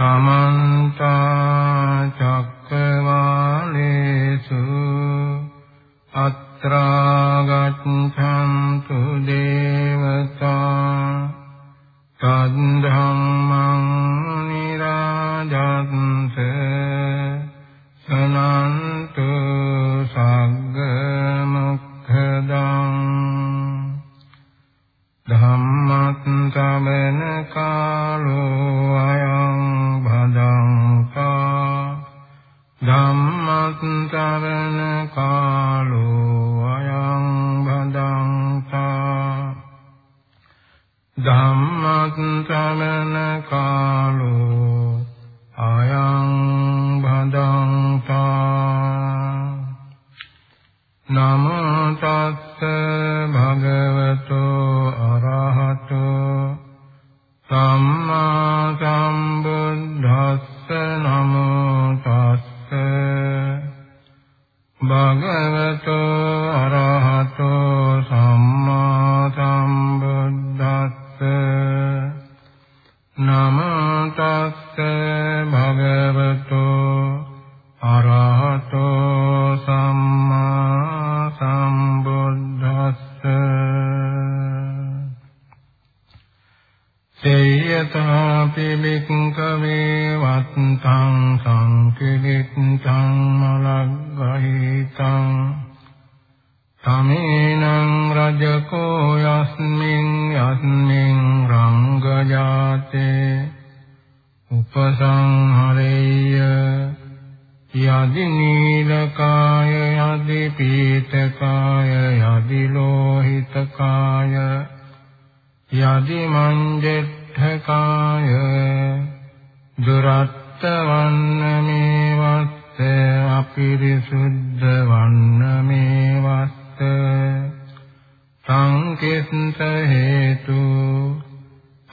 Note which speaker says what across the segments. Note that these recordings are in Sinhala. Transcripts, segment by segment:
Speaker 1: සමන්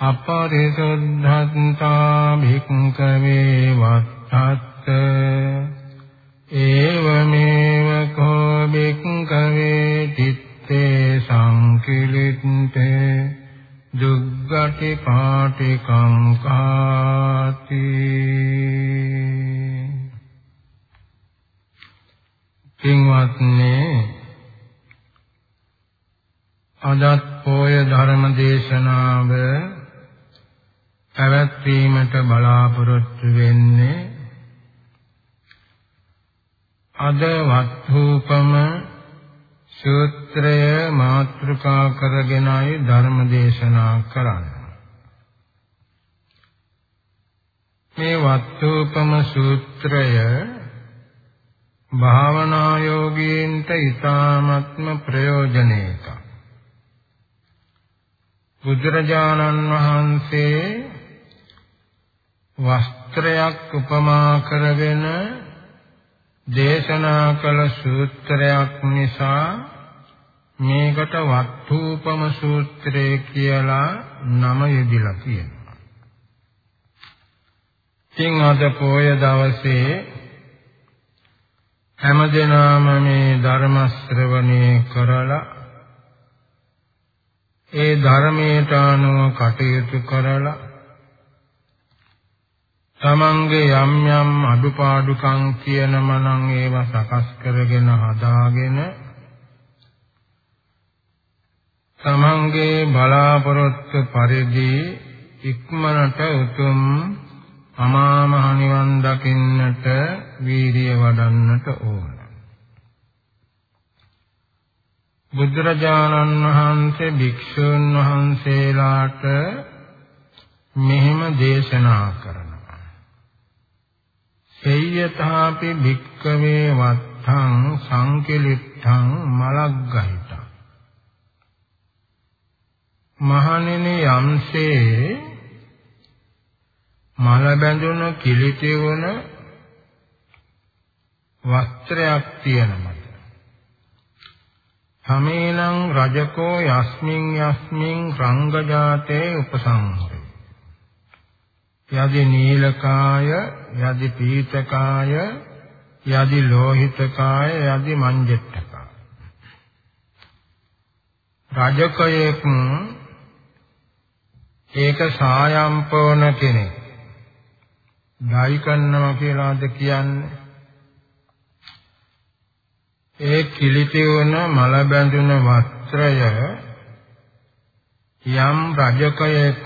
Speaker 1: අපරිසුද්ධත්තා භික්ඛවේ වත්තත් ඒවමේව කෝ භික්ඛවේ චිත්තේ සංකිලිට්ඨේ දුග්ගටි පාටි කංකාති කිංවත්නේ අදත් පොය ධර්ම දේශනාව පැවැත්වීමට බලාපොරොත්තු වෙන්නේ අද වත්ථූපම සූත්‍රය මාතෘකා කරගෙනයි ධර්ම දේශනා කරන්නේ. මේ වත්ථූපම සූත්‍රය භාවනා යෝගීන්ට ඊ타ත්ම ප්‍රයෝජනයක. බුදුරජාණන් වහන්සේ වස්ත්‍රයක් උපමා කරගෙන දේශනා කළ සූත්‍රයක් නිසා මේකට වත්ථූපම සූත්‍රය කියලා නම යෙදිලා තියෙනවා. ඉතින් අද පොය දවසේ හැමදෙනාම මේ ධර්ම ශ්‍රවණය කරලා ඒ ධර්මයට අනුව කටයුතු කරලා තමන්ගේ යම් යම් අඩුපාඩුකම් කියනම නම් ඒවා සකස් කරගෙන හදාගෙන තමන්ගේ බලාපොරොත්තු පරිදි ඉක්මනට උතුම් අමා මහ නිවන් දකින්නට වීරිය වඩන්නට ඕන. බුදුරජාණන් වහන්සේ භික්ෂුන් වහන්සේලාට මෙහෙම දේශනා කරනවා. සේයතාපි භික්කවේ වත්තං සංකිලිට්ඨං මලග්ගහිතං. මහණෙනි යම්සේ මල බැඳුන කිලිටි වුණ වස්ත්‍රයක් තියෙනමද සමේනං රජකෝ යස්මින් යස්මින් රංගජාතේ උපසංහරේ. යදි නීලකාය යදි පීතකාය යදි ලෝහිතකාය යදි මංජෙට්ටකාය. රජකයෙක් ඒක සායම්පෝන කෙනෙක්. ඩයි කරනවා කියලාද කියන්නේ? ඒ කිලිටි වන මල බැඳුන වස්ත්‍රය යම් රජකයෙක්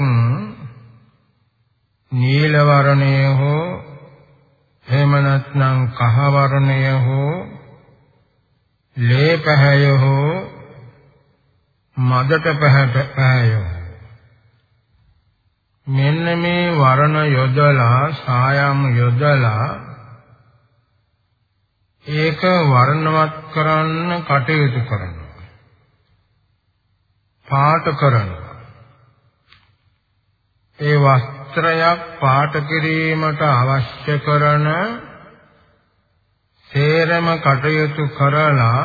Speaker 1: නීල වර්ණය හෝ එහෙම නැත්නම් කහ වර්ණය හෝ ලේ පැහැය හෝ මදට පැහැය. මෙන්න මේ වර්ණ යොදලා සායම් යොදලා ඒක වර්ණවත් කරන්න කටයුතු කරනවා. පාට කරනවා. ඒ වස්ත්‍රයක් පාට කිරීමට අවශ්‍ය කරන සේරම කටයුතු කරලා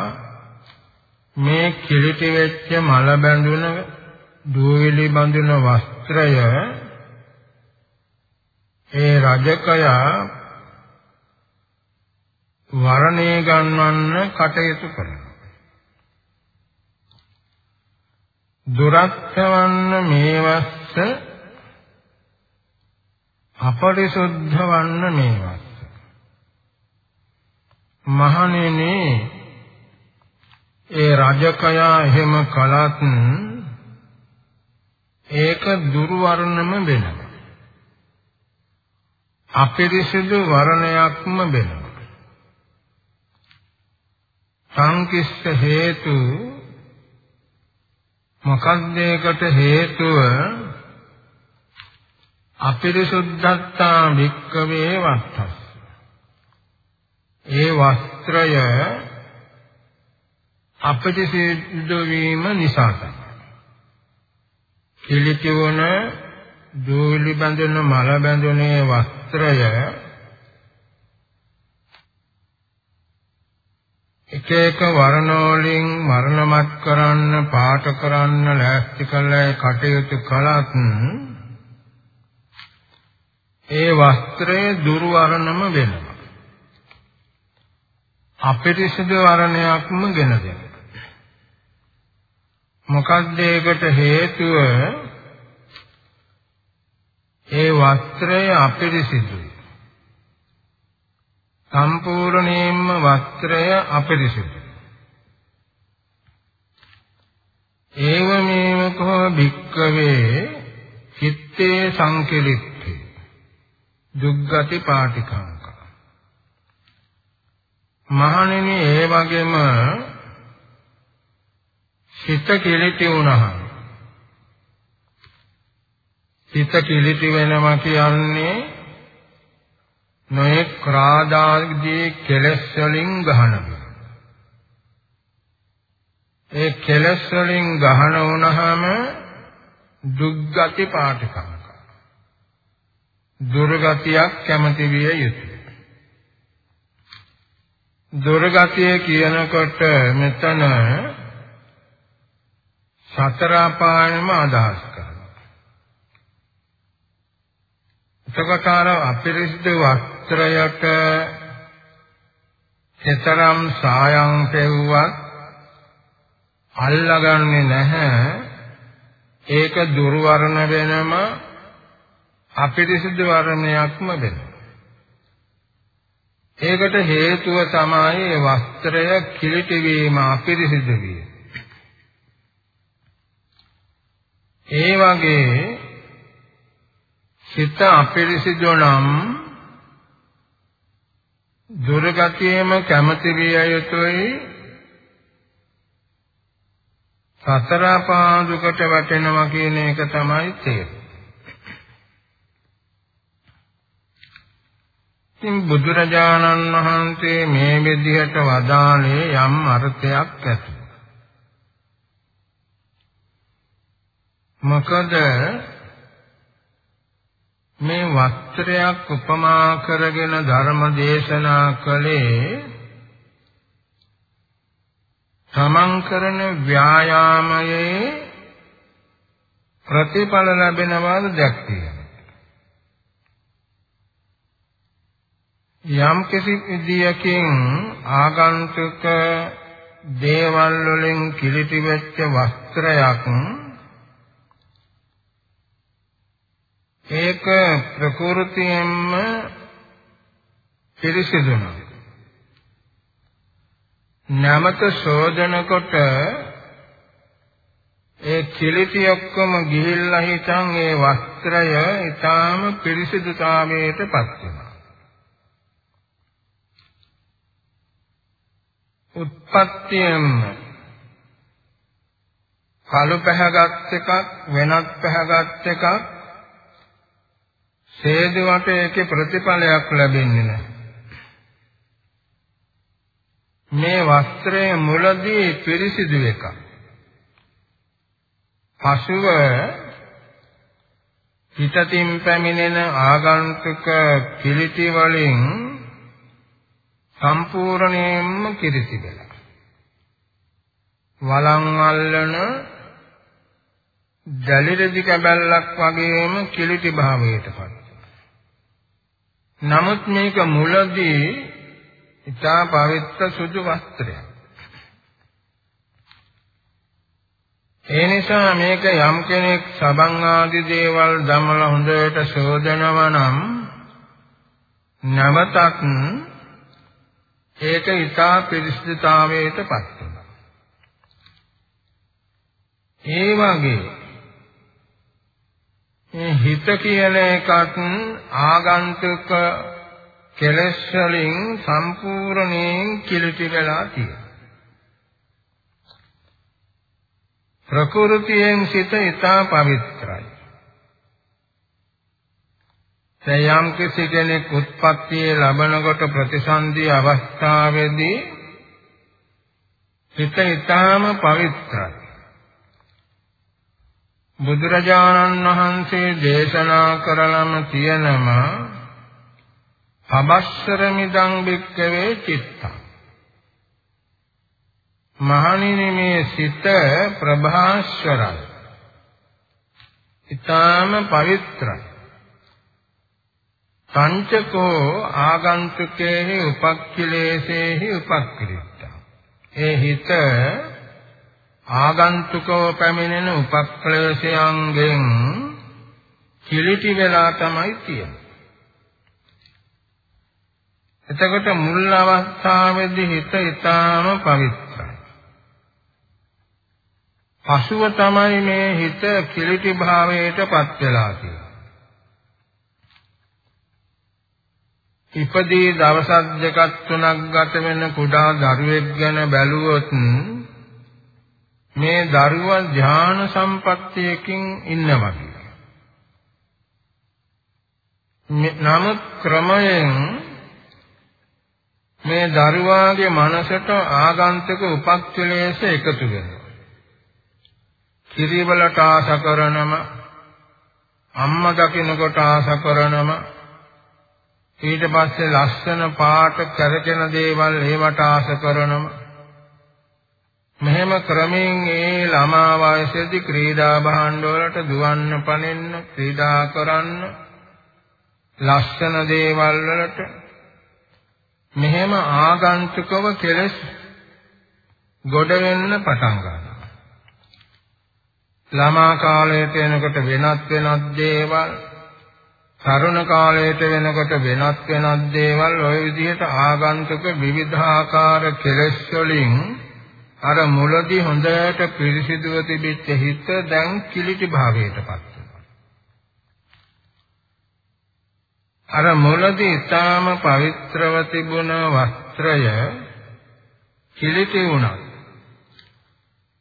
Speaker 1: මේ කිලිටි වෙච්ච මල බැඳුන දූවිලි බඳුන වස්ත්‍රය ඒ රජකයා වරණේ ගන්වන්න කටයුතු කරනවා. දුරත්වන්න මේවස්ස අපරිසුද්ධ වන්න මේවස්ස මහණෙනි ඒ රජකයා එහෙම කලත් ඒක දුර්වර්ණම වෙනවා. අපිරිසිදු වර්ණයක්ම වෙනවා. සංකිස්ස හේතු මොකක්ද ඒකට හේතුව? අපිරිසුද්ධත්තා වික්කවේ වත්තස් ඒ වස්ත්‍රය අපිට සිද්ධ වීම නිසා තමයි. කිලිති වන දූලි බඳුන මල බඳුනේ වස්ත්‍රය එක එක වර්ණ වලින් වර්ණමත් කරන්න පාට කරන්න ලෑස්ති කළා කටයුතු කළත් ඒ වස්ත්‍රය දුර්වර්ණම වෙනවා අපිරිසිදු වර්ණයක්ම ගෙන දෙන. මොකක්ද ඒකට හේතුව? ඒ වස්ත්‍රය අපිරිසිදුයි. සම්පූර්ණයෙන්ම වස්ත්‍රය අපිරිසිදුයි. ඒව මේවකෝ භික්කවේ චිත්තේ සංකලිත්තේ දුග්ගති පාටිකං මහණෙනි ඒ වගේම සිත කිලිටි වුණහම සිත කිලිටි වෙනවා කියන්නේ නොයෙක් ක්‍රාදාදී කෙලස් වලින් ගහනවා ඒ කෙලස් වලින් ගහන වුණාම දුක්ගති පාටිකංක. දුර්ගතියක් කැමති විය යුතුය දුර්ගතිය කියනකොට මෙතන සතර අපායම අදහස් කරනවා. එතකොට අර අපිරිසිදු වස්ත්‍රයට එතරම් සායම් පෙව්වත් අල්ලගන්නේ නැහැ. ඒක දුර්වර්ණ වෙනම අපිරිසිදු වර්ණයක්ම වෙනවා. ඒකට හේතුව තමයි වස්ත්‍රය කිලිටි වීම අපිරිසිදු වීම. ඒ වගේ සිත අපිරිසිදු නම් දුර්ගතියේම කැමති විය යුතුයි සතර පාදුකට වැටෙනවා කියන එක තමයි තේරුම. ඉතින් බුදුරජාණන් වහන්සේ මේ විදිහට වදාළේ යම් අර්ථයක් ඇති. මොකද මේ වස්ත්‍රයක් උපමා කරගෙන ධර්ම දේශනා කළේ තමන් කරන ව්‍යායාමයේ ප්‍රතිඵල ලැබෙනවාද දැක්තිය. යම් කිසි විදියකින් ආගන්තුක දේවල් වලින් කිලිටි වෙච්ච වස්ත්‍රයක් ඒක ප්‍රകൃතියෙන්ම පිරිසිදුනවා. නැමත ශෝධන කොට ඒ කිලිටි ඔක්කොම ගිහිල්ලා හිටන් ඒ වස්ත්‍රය ඊටාම පිරිසිදුතාවයට පත් වෙනවා. උත්පත්තියෙන්ම කළු පැහැගත් එකක් වෙනත් පැහැගත් එකක් ඡේදවට ඒකේ ප්‍රතිඵලයක් ලැබෙන්නේ නැහැ. මේ වස්ත්‍රයේ මුලදී පිරිසිදු එකක්. පසුව හිතතින් පැමිණෙන ආගන්තුක කිලිටි වලින් සම්පූර්ණයෙන්ම කිරිසි වෙලා. වලං අල්ලන ජලිරදි කැබැල්ලක් වගේම කිලිටි භාවයටපත්. නමුත් මේක මුලදී ඉතා පවිත්‍ර සුදු වස්ත්‍රයක්. ඒ නිසා මේක යම් කෙනෙක් සබන් ආදී දේවල් දමලා හොඳට ශෝධනවා නම් නැවතත් ඒක ඊටා පිරිසිදුතාවයට පත් වෙනවා. ඒ වගේ මේ හිත කියන එකත් ආගන්තුක කෙලෙස් වලින් සම්පූර්ණයෙන් කිලිටි වෙලා තියෙනවා. ප්‍රകൃතියෙන් සිත ඊටා පවිත්‍රායි. සයම් කිසි කෙනෙක් උත්පත්තිය ලබනකොට ප්‍රතිසන්දි අවස්ථාවේදී හිත ඊටාම පවිත්‍රායි. බුදුරජාණන් වහන්සේ දේශනා කරලම තියෙනවා පබස්සරමිදං බික්කවේ චිත්තං. මහණෙනි මේ සිත ප්‍රභාස්වරයි. ඊටාම පවිත්‍රයි. පංචකෝ ආගන්තුකේහි උපක්ඛිලේසේහි උපක්ඛිලිට්ඨ ඒ හිත ආගන්තුකව පැමිණෙන උපක්ලේශයන්ගෙන් කිලිටි වෙලා තමයි තියෙන්නේ. එතකොට මුල් අවස්ථාවේදී හිත ඊටාම පවිත්‍රයි. පසුව තමයි මේ හිත කිලිටි භාවයට පත් වෙලා තියෙන්නේ. ඉපදී දවස් දෙකක් තුනක් ගත වෙන කුඩා දරුවෙක් ගැන බැලුවොත් මේ දරුවා ධාන සම්පත්තියකින් ඉන්නවා නමුත් ක්‍රමයෙන් මේ දරුවාගේ මනසට ආගන්තුක උපක්ඛලේශ එකතු වෙනවා. කිරිවලට ආස කරනම අම්මා දකින්නකොට ආස කරනම ඊට පස්සේ ලස්සන පාට කරකෙන දේවල් ඒවට ආස කරනම මෙහෙම ක්‍රමයෙන් ඒ ළමා වයසේදී ක්‍රීඩා භාණ්ඩ වලට දුවන්න පනින්න ක්‍රීඩා කරන්න ලස්සන දේවල් වලට මෙහෙම ආගන්තුකව කෙලස් ගොඩ වෙන්න පටන් ගන්නවා. ළමා කාලයට එනකොට වෙනත් වෙනත් දේවල් තරුණ කාලයට වෙනකොට වෙනත් වෙනත් දේවල් ওই විදිහට ආගන්තුක විවිධාකාර කෙලස් වලින් අර මුලදී හොඳට පිරිසිදුව තිබිච්ච හිත දැන් කිලිටි භාවයටපත් වෙනවා. අර මුලදී ඊටාම පවිත්‍රව තිබුණ වස්ත්‍රය කිලිටි වුණා.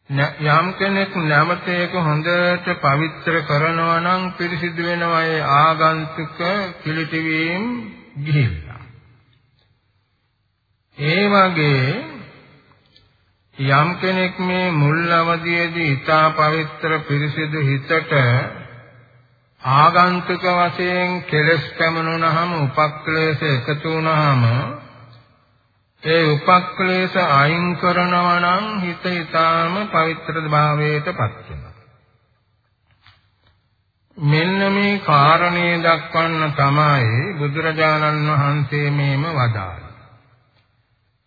Speaker 1: යම් කෙනෙක් නැවත ඒක හොඳට පවිත්‍ර කරනවා නම් පිරිසිදු වෙනවා ඒ ආගන්තුක කිලිටි වීම ගිහිල්ලා. ඒ වගේ යම් කෙනෙක් මේ මුල් අවධියේදී ඊතා පවිත්‍ර පිරිසිදු හිතට ආගන්තුක වශයෙන් කෙලස් පැමුණුනහම උපක්ලේශ එකතු වුනහම ඒ උපක්ලේශ අයින් කරනවා නම් හිත ඊටාම පවිත්‍ර භාවයටපත් වෙනවා. මෙන්න මේ කාරණේ දක්වන්න තමයි බුදුරජාණන් වහන්සේ මේම වදාළේ.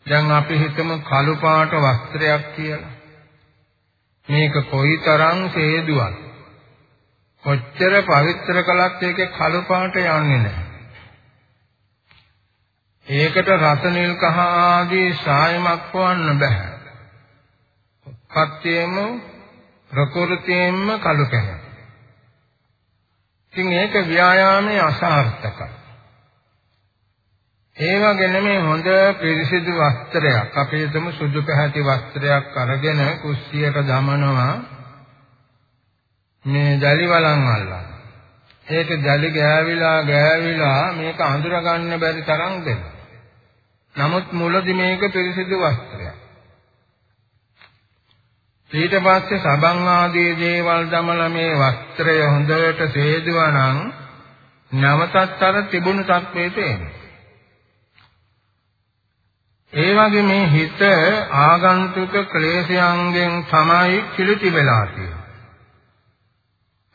Speaker 1: දැන් අපි හිතමු කළු පාට වස්ත්‍රයක් කියලා. මේක කොයිතරම් හේදුවක්. කොච්චර පවිත්‍ර කළත් ඒකේ කළු පාට යන්නේ නැහැ. ඒකට රස නිල් කහ ආදී සායමක් වවන්න බෑ. පත්‍යේම ප්‍රකෘතියෙන්ම කළු පැහැ. ඉතින් ඒක ව්‍යායාමයේ අසාර්ථකයි. ඒ වගේ නෙමෙයි හොඳ පිරිසිදු වස්ත්‍රයක් අපේ තුම සුදු පැහැති වස්ත්‍රයක් අරගෙන කුස්සියට දමනවා මේ ජලි වලන් අල්ලන. ඒක ජලි ගෑවිලා ගෑවිලා මේක අඳුර ගන්න බැරි තරම් දෙනවා. නමුත් මුලදි මේක පිරිසිදු වස්ත්‍රයක්. ඊට පස්සේ සබන් ආදී දේවල් දමලා මේ වස්ත්‍රය හොඳට සේදුවා නම් නැවතත් අර තිබුණු තත්ත්වයට එනවා. ඒ වගේ මේ හිත ආගන්තුක ක්ලේශයන්ගෙන් තමයි කිලිටි වෙලා තියෙන්නේ.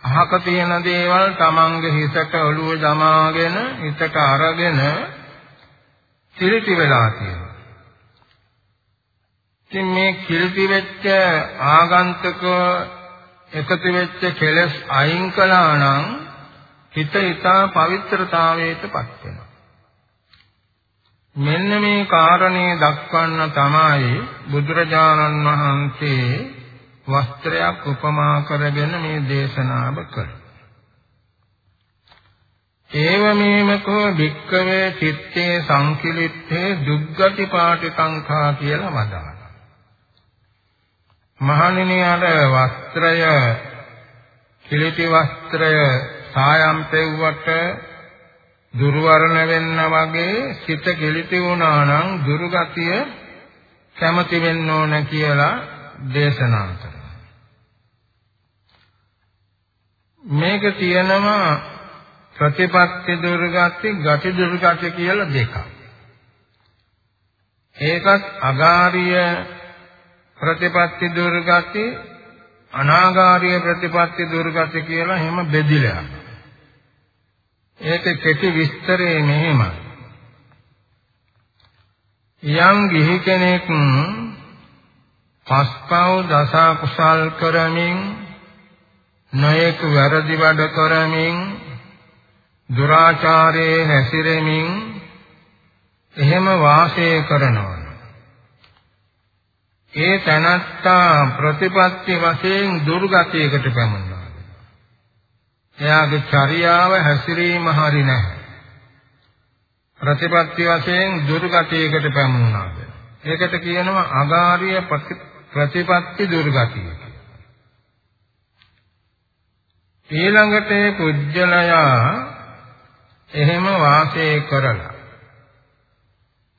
Speaker 1: අහක තියෙන දේවල් තමන්ගේ හිතට ඔළුව දමාගෙන හිතට අරගෙන කිලිටි වෙලා තියෙනවා. ඉතින් මේ කිලිටි වෙච්ච ආගන්තුක එකතු වෙච්ච කෙලස් අයින් කළා නම් හිත ඊටා පවිත්‍රතාවයටපත් වෙනවා. මෙන්න මේ කාරණේ දක්වන්න තමයි බුදුරජාණන් වහන්සේ වස්ත්‍රයක් උපමා කරගෙන මේ දේශනාව කළේ. ඒවමේමකෝ භික්කවේ චිත්තේ සංකිලිත්තේ දුග්ගති පාටිකංඛා කියලා වදාළා. මහණෙනි අර වස්ත්‍රය කිලිටි වස්ත්‍රය සායම් පෙව්වට දුර්වර්ණ වෙන්න වගේ සිත කෙලිටි වුණා නම් දුර්ගතිය කැමති වෙන්න ඕන කියලා දේශනා කරනවා. මේක තියෙනවා ප්‍රතිපත්ති දුර්ගති, ගති දුර්ගති කියලා දෙකක්. ඒකත් අගාරිය ප්‍රතිපත්ති දුර්ගති, අනාගාරිය ප්‍රතිපත්ති දුර්ගති කියලා එහෙම බෙදිලා යනවා. ඒක කෙටි විස්තරේ මෙහෙමයි. යම් ගිහි කෙනෙක් පස්පව් දස කුසල් කරමින් නොයෙක් වැරදි වැඩ කරමින් දුරාචාරයේ හැසිරෙමින් එහෙම වාසය කරනවා. ඒ තනත්තා ප්‍රතිපත්ති වශයෙන් දුර්ගතයකට පැමුණා. එයාගේ චර්යාව හැසිරීම හරි නැහැ. ප්‍රතිපත්ති වශයෙන් දුර්ගතියකට පැමුණාද. ඒකට කියනවා අගාරිය ප්‍රතිපත්ති දුර්ගතිය. ඊළඟට ඒ කුජලයා එහෙම වාසය කරලා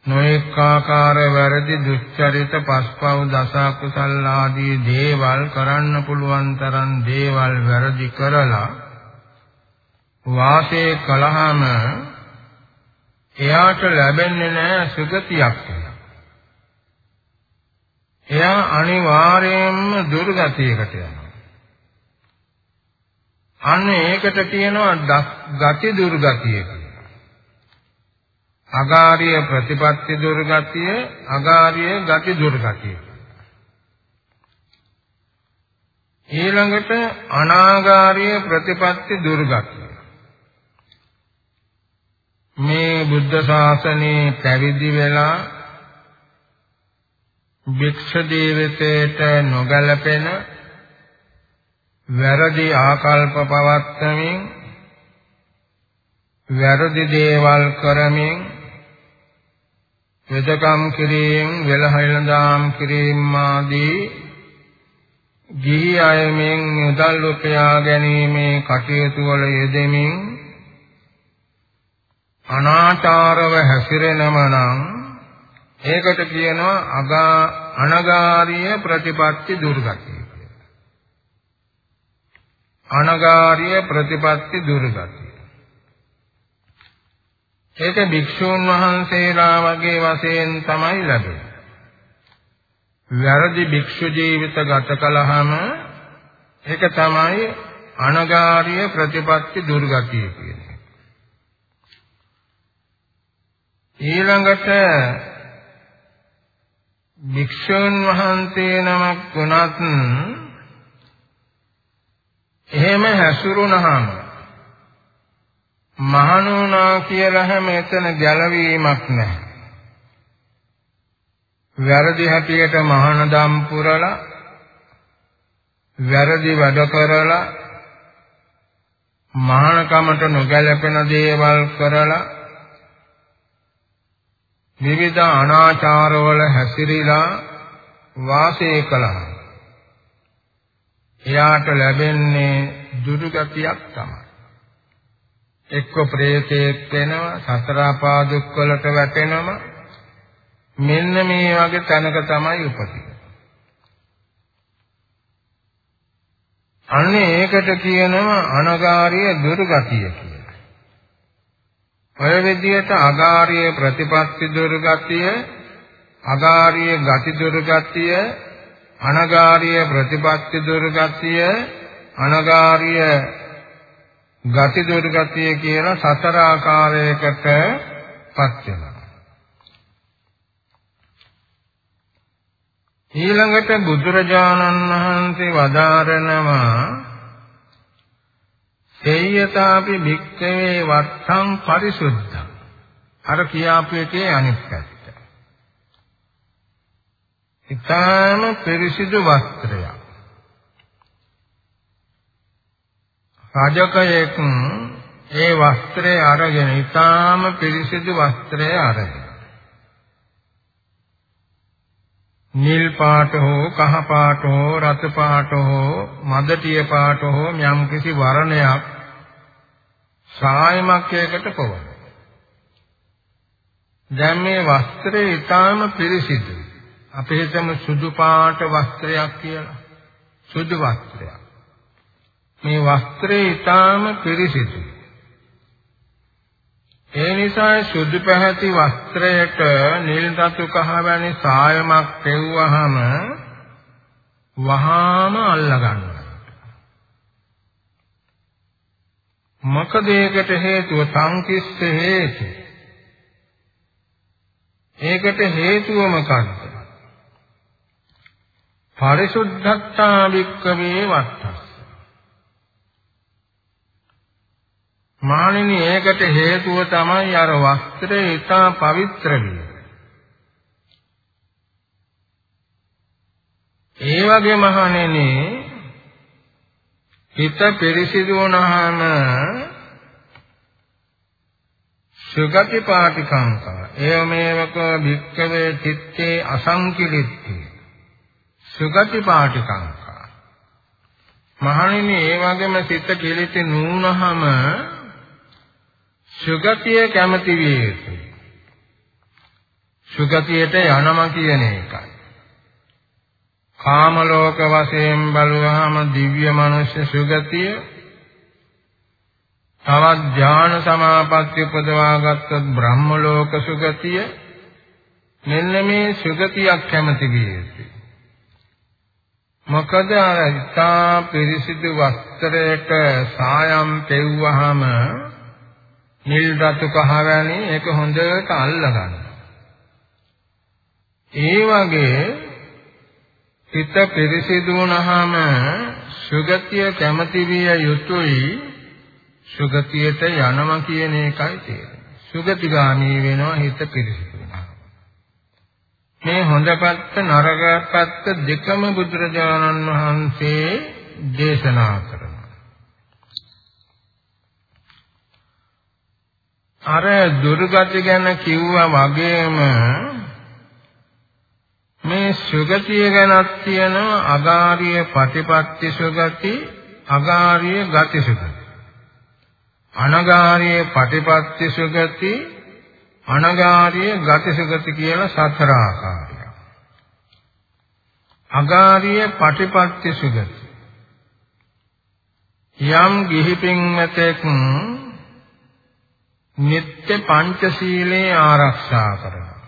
Speaker 1: නොඑක ආකාර වැරදි දුස්චරිත පස්පව් දස කුසල් ආදී දේවල් කරන්න පුළුවන් තරම් දේවල් වැරදි කරලා වාසය කළාම එයාට ලැබෙන්නේ නැහැ සුගතියක් එයා අනිවාර්යයෙන්ම දුර්ගතියකට යනවා. අන්න ඒකට කියනවා ගති දුර්ගතිය කියලා. අගාරිය ප්‍රතිපත්ති දුර්ගතිය, අගාරිය ගති දුර්ගතිය. ඊළඟට අනාගාරිය ප්‍රතිපත්ති දුර්ගතිය. මේ බුද්ධ ශාසනයේ පැවිදි වෙලා භික්ෂු දේවතේට නොගැලපෙන වැරදි ආකල්ප පවත්වමින් වැරදි දේවල් කරමින් වෙදකම් කිරීම වෙලහලඳාම් කිරීම ආදී ගිහි අයමින් මුදල් උපයා ගැනීමේ කටයුතු වල යෙදෙමින් අනාචාරව හැසිරෙනම නම් ඒකට කියනවා අගා අනගාරිය ප්‍රතිපත්ති දුර්ගතිය. අනගාරිය ප්‍රතිපත්ති දුර්ගතිය. ඒක භික්ෂූන් වහන්සේලා වගේ වශයෙන් තමයි ලැබෙන්නේ. වැරදි භික්ෂු ජීවිත ගත කළාම ඒක තමයි අනගාරිය ප්‍රතිපත්ති දුර්ගතිය කියන්නේ. ඊළඟට භික්ෂුන් වහන්සේ නමක් වුණත් එහෙම හැසිරුණාම මහණුණා කියලා හැම එතන ගැලවීමක් නැහැ. වැරදි හැටියට මහානදම් පුරලා වැරදි වැඩ කරලා මහානකමට නොගැලපෙන දේවල් කරලා විවිධ අනාචාරවල හැසිරීලා වාසය කළා. එයාට ලැබෙන්නේ දුරුගතියක් තමයි. එක්ක ප්‍රේතයෙක් වෙනවා සතර ආපාදුක් වලට වැටෙනවා මෙන්න මේ වගේ තැනක තමයි උපදින්නේ. අන්නේ ඒකට කියනවා අනගාරිය දුර්ගතිය කියලා. ඔය විදිහට අගාරිය ප්‍රතිපත්ති දුර්ගතිය, අගාරිය ගති දුර්ගතිය, අනගාරිය ප්‍රතිපත්ති දුර්ගතිය, අනගාරිය ගති දුර්ගතිය කියලා සතර ආකාරයකට පත් වෙනවා. ඊළඟට බුදුරජාණන් වහන්සේ වදාරනවා සේයතාපි භික්ඛවේ වත්තං පරිසුද්ධං අර කියාපු එකේ අනිත් පැත්ත. ඊටාම පිරිසිදු වස්ත්‍රයක්. රාජකයෙක් ඒ වස්ත්‍රය අරගෙන ඊටාම පිරිසිදු වස්ත්‍රය අරගෙන නිල් පාට හෝ කහ පාට හෝ රත් පාට හෝ මදටිය පාට හෝ යම් කිසි වර්ණයක් සායමක් එකකට පොවන. දැන් මේ වස්ත්‍රය ඊටාම පිරිසිදු. අපි හිතමු සුදු පාට වස්ත්‍රයක් කියලා. සුදු වස්ත්‍රයක්. මේ වස්ත්‍රය ඊටාම පිරිසිදුයි. ඒ නිසා සුදු පැහැති වස්ත්‍රයට නිල් රතු කහ වැනි සායමක් පෙව්වහම වහාම අල්ලගන්නවා. මොකද ඒකට හේතුව සංකිස්ස හේතු. ඒකට හේතුව මොකක්ද? පරිසුද්ධත්තා වික්කවේ වත්තස් මානිනී ඒකට හේතුව තමයි අර වස්ත්‍රය ඉතා පවිත්‍ර වීම. ඒ වගේ මහණෙනි හිත පිරිසිදු වුණාම සුගති පාටිකාංකා එවමෙවක භික්කවේ චිත්තේ අසංකිලිට්ඨි සුගති පාටිකාංකා මහණෙනි ඒ වගේම සිත කිලිටි නුනහම සුගතිය කැමති විය යුතුයි. සුගතියට යනම කියන එකයි. කාම ලෝක වශයෙන් බලුවාම දිව්‍ය මනුෂ්‍ය සුගතිය තවත් ඥාන සමාපatti උපදවාගත්තොත් බ්‍රහ්ම ලෝක සුගතිය මෙන්න මේ සුගතියක් කැමති විය යුතුයි. මොකද අර ඉතා පිරිසිදු වස්ත්‍රයක සායම් පෙව්වහම නිල් රතු කහ වැනි ඒක හොඳට අල්ලගන්න. ඒ වගේ හිත පිරිසිදු වුණාම සුගතිය කැමති විය යුතුයි සුගතියට යනවා කියන එකයි තේරෙන්නේ. සුගතිගාමී වෙනවා හිත පිරිසිදු වෙනවා. මේ හොඳ පැත්ත නරක පැත්ත දෙකම බුදුරජාණන් වහන්සේ දේශනා කරා. අර දුර්ගති ගැන කිව්වා වගේම මේ සුගතිය ගැනත් තියෙන අගාරිය ප්‍රතිපත්ති සුගති අගාරිය ගති සුගති අනගාරිය ප්‍රතිපත්ති සුගති අනගාරිය ගති සුගති කියලා සතර ආකාරය අගාරිය ප්‍රතිපත්ති සුගති යම් ගිහි පින්වතෙක් නිත්‍ය පංචශීලයේ ආරක්ෂා කරනවා.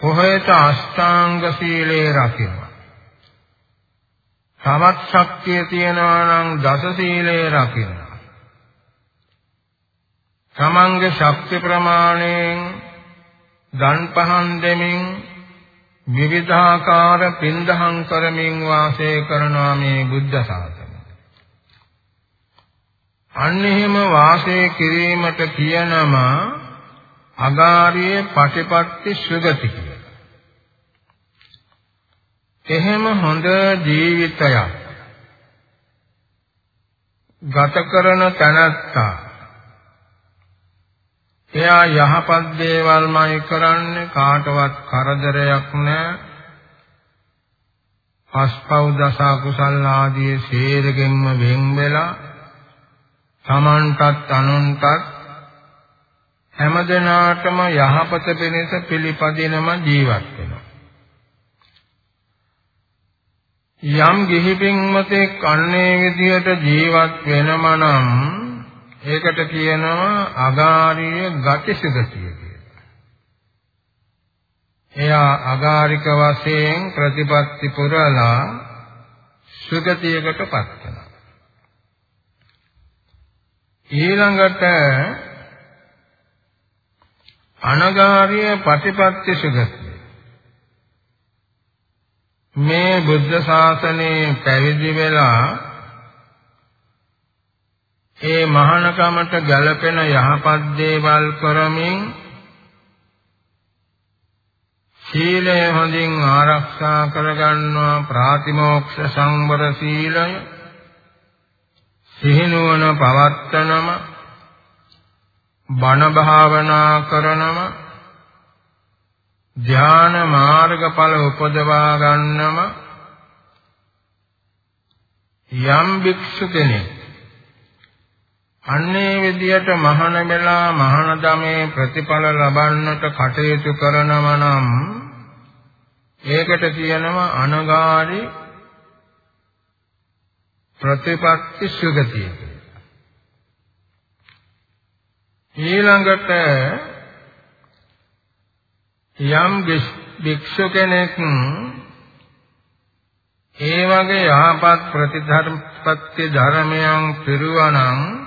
Speaker 1: කොහෙට අෂ්ටාංග සීලේ රකිනවා. තවත් ශක්තිය තියනවා නම් දස සීලේ රකිනවා. තමන්ගේ ශක්ති ප්‍රමාණයෙන් දන් පහන් දෙමින් විවිධාකාර පින්දහම් කරමින් වාසය කරනවා මේ බුද්ධ ශාසනය. අන්න එහෙම වාසය කිරීමට කියනම අගාරිය පටිපත්ති සුගති කියලා. එහෙම හොඳ ජීවිතයක් ගත කරන තැනැත්තා එයා යහපත් දේවල්මයි කරන්නේ කාටවත් කරදරයක් නැහැ පස්පව් දස කුසල් ආදී සේරගෙන්ම වෙන් වෙලා තමන්ටත් අනුන්ටත් හැමදෙනාටම යහපත පිණිස පිළිපදිනම ජීවත් වෙනවා. යම් ගිහි පින්මතෙක් අන්නේ විදියට ජීවත් වෙනම නම් ඒකට කියනවා අගාරිය ගතිසුගතිය කියලා. එයා අගාരിക වශයෙන් ප්‍රතිපත්ති පුරලා සුගතියකටපත් වෙනවා. ඊළඟට අනගාරිය ප්‍රතිපත්ති සුගතිය මේ බුද්ධ ශාසනයේ පැවිදි වෙලා ඒ මහානකමට ගැළපෙන යහපත් දේවල් කරමින් සීලය හොඳින් ආරක්ෂා කරගන්නවා ප්‍රාතිමෝක්ෂ සංවර සීලය. සිහිනුවන පවත්තනම බණ භාවනා කරනම ධ්‍යාන මාර්ගඵල උපදවා ගන්නම යම් භික්ෂු කෙනෙක් අන්නේ විදියට මහාන වෙලා මහාන ධමේ ප්‍රතිඵල ලබන්නට කටයුතු කරනව නම් ඒකට කියනවා අනගාරි ප්‍රතිපත්ති සුගතිය ඊළඟට යම් භික්ෂු කෙනෙක් ඒ වගේ යහපත් ප්‍රතිධර්මපත්‍ය ධර්මයන් පිරුවනම්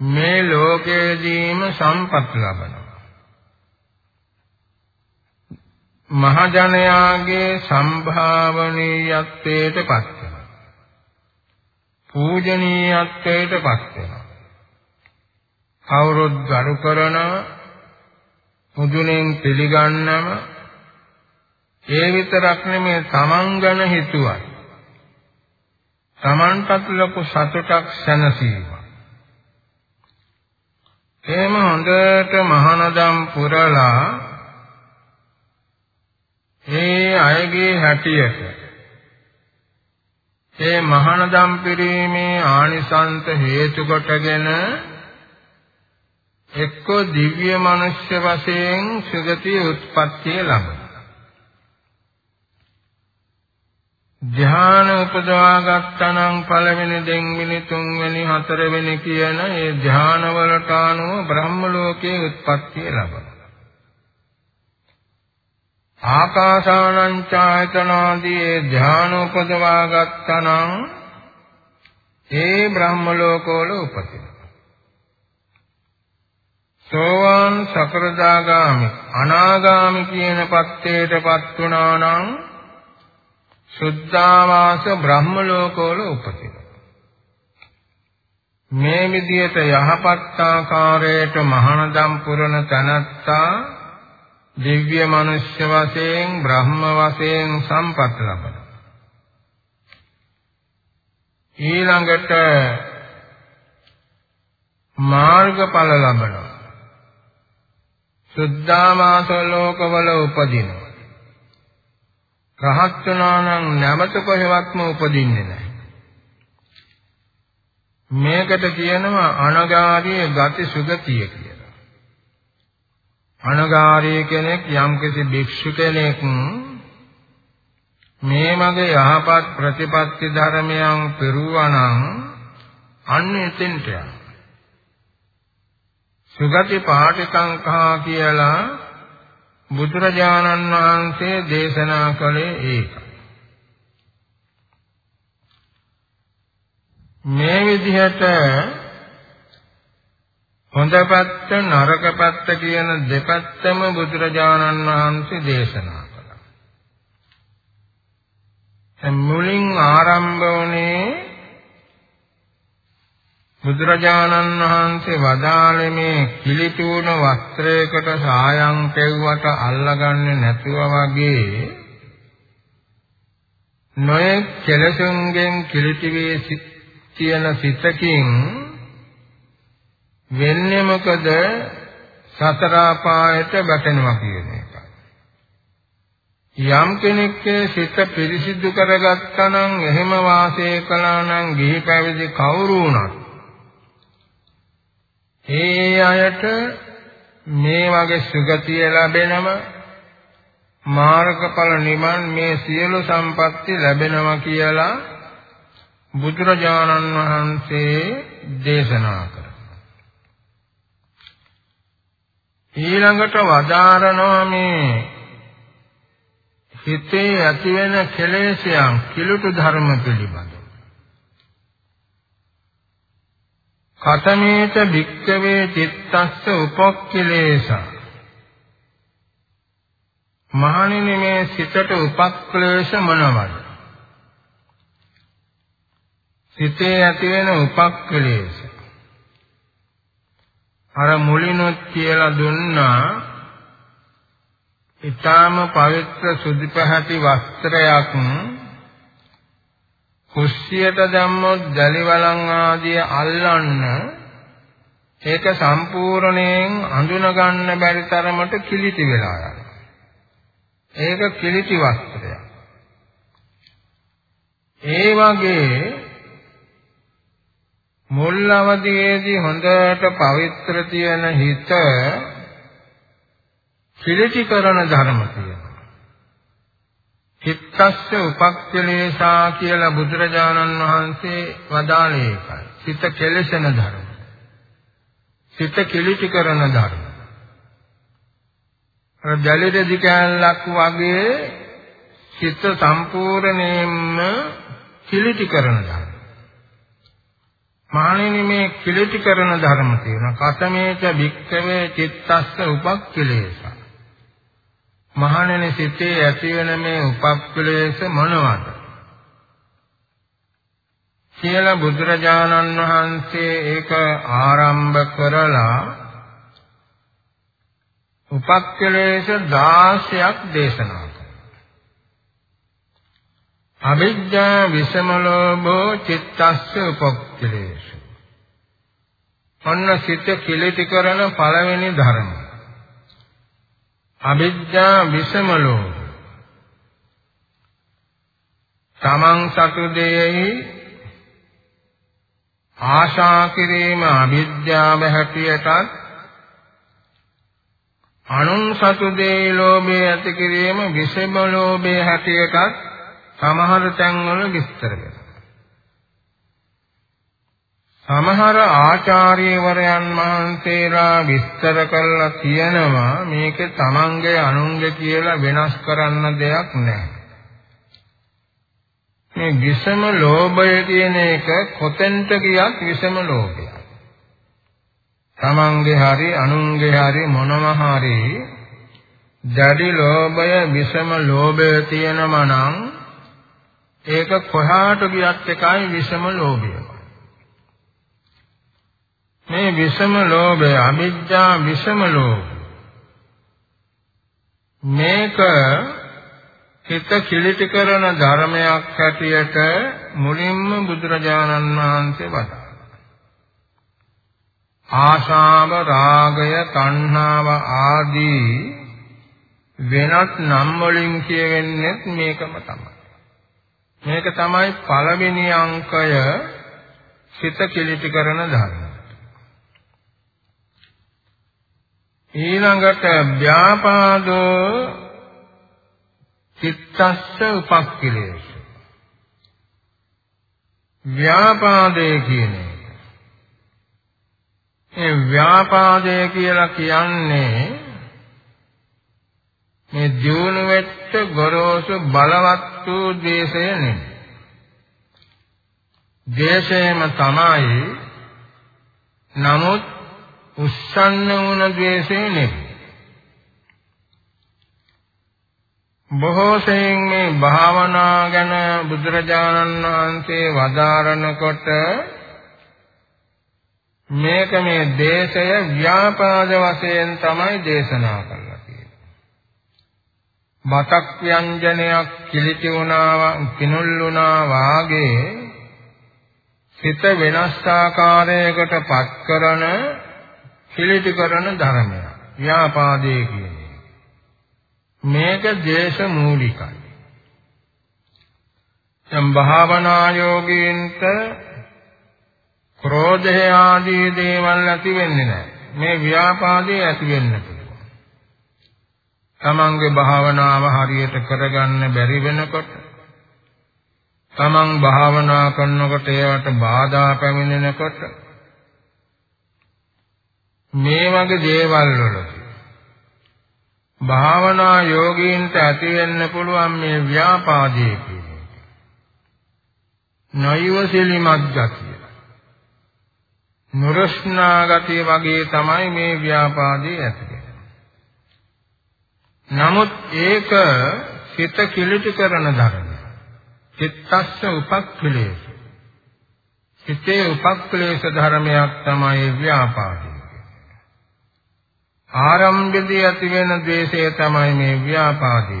Speaker 1: මේ ලෝකයේදීම සම්පත් ලබනවා මහජනයාගේ සම්භාවනීයත්වයට පත් පූජනීයත්වයට පත් වෙනවා. කවුරුත් ගරු කරන මුදුනෙන් පිළිගන්නම ඒ විතරක් නෙමෙයි තමන් ගැන හිතුවත් තමන්ටත් ලොකු සතුටක් සැනසීම. එහෙම හොඳට මහානදම් පුරලා ඒ අයගේ හැටියට ඒ මහානදම් පිරීමේ ආනිසංස හේතු කොටගෙන එක්ක දිව්‍ය මනුෂ්‍ය වශයෙන් සුගතිය උත්පත්තිය ලබන. ධ්‍යාන උපදවා ගත්තනම් පළවෙනි දෙවෙනි තුන්වෙනි හතරවෙනි කියන ඒ ධ්‍යාන වලට අනුව බ්‍රහ්ම ලෝකයේ උත්පත්තිය ලබන. ආකාසානං ඡායතනාදී ධ්‍යාන උපදවා ගත්තනම් ඒ බ්‍රහ්ම ලෝකවල උපදින. සෝවාන් සකරදාගාමි අනාගාමි කියන පත්තේටපත් වුණා නම් සුද්ධාවාස බ්‍රහ්ම ලෝකවල උපදින. මේ විදිහට යහපත් ආකාරයට මහානදම් පුරන තනත්තා දිව්‍ය මනුෂ්‍ය වශයෙන් බ්‍රහ්ම වශයෙන් සම්පත් ලබන ඊළඟට මාර්ගඵල ලබනවා. සුද්ධාමාස ලෝකවල උපදිනවා. රහත් වුණා නම් නැවත කොහෙවත්ම උපදින්නේ නැහැ. මේකට කියනවා අනගාරිය ගති සුගතිය කියලා. අනගාරී කෙනෙක් යම්කිසි භික්ෂු කෙනෙක් මේ මගේ යහපත් ප්‍රතිපත්ති ධර්මයන් පෙරුවානම් අන්න එතෙන්ට යන සුගති පාටිකංකා කියලා බුදුරජාණන් වහන්සේ දේශනා කළේ ඒකයි මේ විදිහට හොඳ පැත්ත නරක පැත්ත කියන දෙපැත්තම බුදුරජාණන් වහන්සේ දේශනා කළා. දැන් මුලින් ආරම්භ වුණේ බුදුරජාණන් වහන්සේ වදාළේ මේ කිලිතුණ වස්ත්‍රයකට සායම් පෙව්වට අල්ලගන්නේ නැතුව වගේ නොයේ කෙලසුන්ගෙන් කිලිටි වේ තියෙන සිතකින් වෙන්නේ මොකද සතර පායට වැටෙනවා කියන එක. යම් කෙනෙක්ගේ සිත පිරිසිදු කරගත්තා නම් එහෙම වාසය කළා නම් ගිහි පැවිදි කවුරු වුණත් ඒ අයට මේ වගේ සුගතිය ලැබෙනම මාර්ගඵල නිවන් මේ සියලු සම්පatti ලැබෙනවා කියලා බුදුරජාණන් වහන්සේ දේශනා කරා. ඊළඟට වදාරනවා මේ හිතේ ඇතිවෙන කෙලෙසයන් කිලුට ධර්ම පිළිබඳ කතමේත භික්ඛවේ චිත්තස්ස උපක්ඛලේශා. මහණෙනි මේ සිතට උපක්ලේශ මොනවද? සිතේ ඇති වෙන උපක්ලේශ. අර මුලිනුත් කියලා දුන්නා ඊටාම පවිත්‍ර සුදි පැහැති වස්ත්‍රයක් කුස්සියට දැම්මොත් ජලිවලන් ආදිය අල්ලන්න ඒක සම්පූර්ණයෙන් අඳුන ගන්න බැරි තරමට කිලිටි වෙලා යනවා. ඒක කිලිටි වස්ත්‍රයක්. ඒ වගේ මුල් අවදියේදී හොඳට පවිත්‍ර තියෙන හිත කිලිටි කරන ධර්ම තියෙනවා. චිත්තස්ස උපක්ඛලේශා කියලා බුදුරජාණන් වහන්සේ වදාළේ ඒකයි. සිත කෙලෙසන ධර්ම. සිත කිලිටි කරන ධර්ම. අර ජලෙද දිකැලක් වගේ සිත සම්පූර්ණයෙන්ම කිලිටි කරන ධර්ම. මානෙනි මේ කිලිටි කරන ධර්ම තියෙනවා. කතමේච භික්ඛවේ චිත්තස්ස උපක්ඛලේශා මහණෙනි සිතේ ඇතිවන මේ උපක්ලේශ මොනවද? කියලා බුදුරජාණන් වහන්සේ ඒක ආරම්භ කරලා උපක්ලේශ 16ක් දේශනා කළා. අවිජ්ජා විසමලෝභෝ චිත්තස්ස උපක්ලේශ. ඔන්න සිත කිලිටි කරන පළවෙනි ධර්මය. අවිද්‍යා විසමලෝ. තමන් සතු දෙයෙහි ආශා කිරීම අවිද්‍යාව හැටියටත් අනුන් සතු දෙයේ ලෝභය ඇති කිරීම විසම ලෝභය හැටියටත් සමහර තැන්වල විස්තර වෙනවා. සමහර ආචාර්යවරයන් වහන්සේලා විස්තර කරලා තියෙනවා මේක තමන්ගේ අනුන්ගේ කියලා වෙනස් කරන්න දෙයක් නැහැ. මේ විසම ලෝභය කියන එක කොතෙන්ට ගියත් විසම ලෝභයක්. තමන්ගේ හරි අනුන්ගේ හරි මොනම හරි දැඩි ලෝභය විසම ලෝභය තියෙනම නම් ඒක කොහාට ගියත් එකයි විසම ලෝභය. මේ විෂම ලෝභය අවිජ්ජා විෂම ලෝභ මේක හිත කිලිටි කරන ධර්මයක් හැටියට මුලින්ම බුදුරජාණන් වහන්සේ වදාළා. ආශාව රාගය තණ්හාව ආදී වෙනත් නම් වලින් කියවෙන්නේ මේකම තමයි. මේක තමයි පළවෙනි අංකය හිත කිලිටි කරන ධර්ම. ඊළඟට ව්‍යාපාදෝ චිත්තස්ස උපක්ඛිලේශ ව්‍යාපාදේ කියන්නේ ඒ ව්‍යාපාදය කියලා කියන්නේ මේ දියුණු වෙච්ච ගොරෝසු බලවත් වූ දේශය නෙමෙයි. දේශයම තමයි නමුත් උස්සන්න වුණ ද්වේෂය නෙවෙයි. බොහෝ සෙයින් මේ භාවනා ගැන බුදුරජාණන් වහන්සේ වදාරනකොට මේක මේ දේශය ව්‍යාපාද වශයෙන් තමයි දේශනා කරලා තියෙන්නේ. මතක් ව්‍යංජනයක් කිලිටි වුණා කිනුල් වුණා වාගේ සිත වෙනස් ආකාරයකට පත් කරන කිලිටි කරන ධර්මයක්. ව්‍යාපාදයේ කියන්නේ. මේක දේශ මූලිකයි. දැන් භාවනා යෝගීන්ට ක්‍රෝධය ආදී දේවල් ඇති වෙන්නේ නැහැ. මේ ව්‍යාපාදේ ඇති වෙන්න පුළුවන්. තමන්ගේ භාවනාව හරියට කරගන්න බැරි වෙනකොට තමන් භාවනා කරනකොට ඒවට බාධා පැමිණෙනකොට මේ වගේ දේවල් වලදී භාවනා යෝගීන්ට ඇති වෙන්න පුළුවන් මේ ව්‍යාපාදයේ කියන එක. නෛවසිලිමත් ගතිය. නුරස්නා ගතිය වගේ තමයි මේ ව්‍යාපාදයේ ඇති නමුත් ඒක සිත කිලිටි කරන ධර්ම. චිත්තස්ස උපක්ඛලේශ. සිතේ උපක්ඛලේශ ධර්මයක් තමයි ව්‍යාපාදය. ආරම්භයේදී ඇති වෙන ද්වේෂය තමයි මේ ව්‍යාපාදය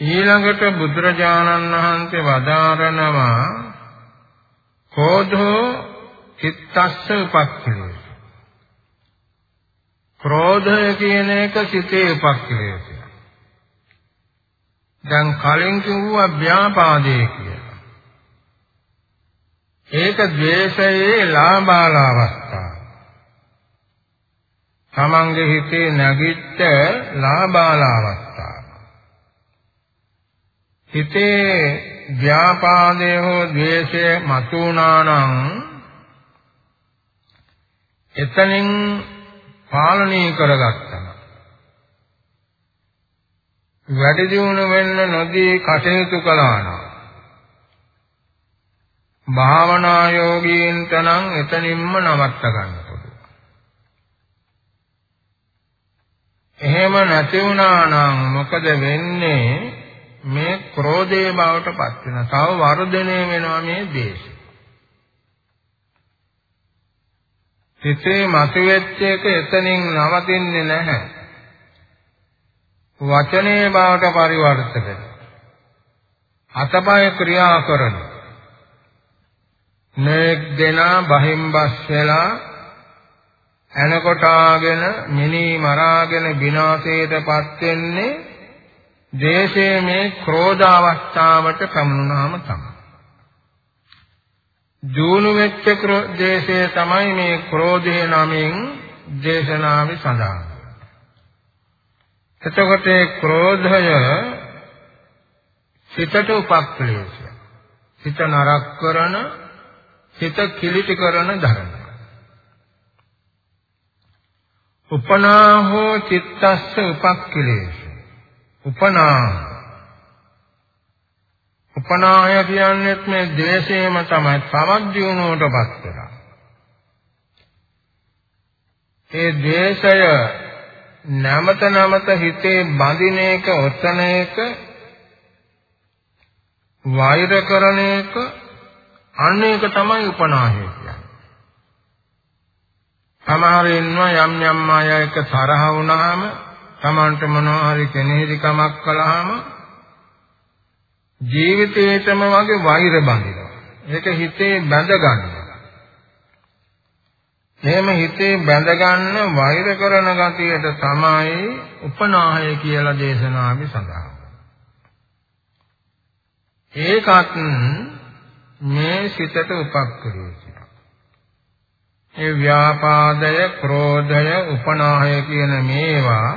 Speaker 1: ඊළඟට බුදුරජාණන් වහන්සේ වදාරනවා කෝධෝ චිත්තස්ස උපක්ඛලේශ ක්‍රෝධය කියන එක සිතේ උපක්ඛලේශ දැන් කලින් කිව්වා ව්‍යාපාදේ කියලා. ඒක ද්වේෂයේ ලාභාලාවස්ථාව තමන්ගේ හිතේ නැගිට ලාභාල අවස්ථාව. හිතේ ව්‍යාපාදය හෝ ද්වේෂය මතුණා නම් එතනින් පාලනය කරගත්තා. වැඩි දියුණු වෙන්න නොදී කටයුතු කළා නම් භාවනා යෝගීන්ට නම් එතනින්ම නවත්ත ගන්න. එහෙම නැති වුණා නම් මොකද වෙන්නේ? මේ ක්‍රෝධයේ බවට පත් වෙනවා. තව වර්ධනය වෙනවා මේ දේශය. සිතේ මතුවෙච්ච එක එතනින් නවතින්නේ නැහැ. වචනේ බවට පරිවර්තක වෙනවා. අතපය ක්‍රියා කරන. නෙක් දෙනා බහිම්බස් වෙලා එනකොටාගෙන මිනී මරාගෙන විනාශයටපත් වෙන්නේ දේශයේ මේ ක්‍රෝධ අවස්ථාවට පැමුණාම තමයි. ජූනු වෙච්ච දේශය තමයි මේ ක්‍රෝධය නමින් දේශනාවේ සඳහන්. එතකොට ක්‍රෝධය සිතට උපක්ලේශය. සිත නරක කරන සිත කිලිටි කරන ධර්මය. උපනාහෝ චිත්තස්ස උපක්ඛලේශ. උපනා උපනාය කියන්නේ මේ ද්වේෂයම තමයි තවත් දියුණුවටපත් වෙනවා ඒ ද්වේෂය නැමත නැමත හිතේ බඳින එක ඔතන එක වෛර කරන එක අන්න ඒක තමයි උපනාහය කියන්නේ. සමහර ඉන්නවා යම් යම් අය එක තරහ වුණාම Tamanට මොනවා හරි කෙනෙහිදි කමක් කළාම ජීවිතේටම වගේ වෛර බඳිනවා. ඒක හිතේ බැඳ ගන්නවා. එහෙම හිතේ බැඳ ගන්න වෛර කරන ගතියට තමයි උපනාහය කියලා දේශනාවේ සඳහන්. ඒකත් මේ සිතට උපක්‍රිය ඒ ව්‍යාපාදය, ක්‍රෝධය, උපනාහය කියන මේවා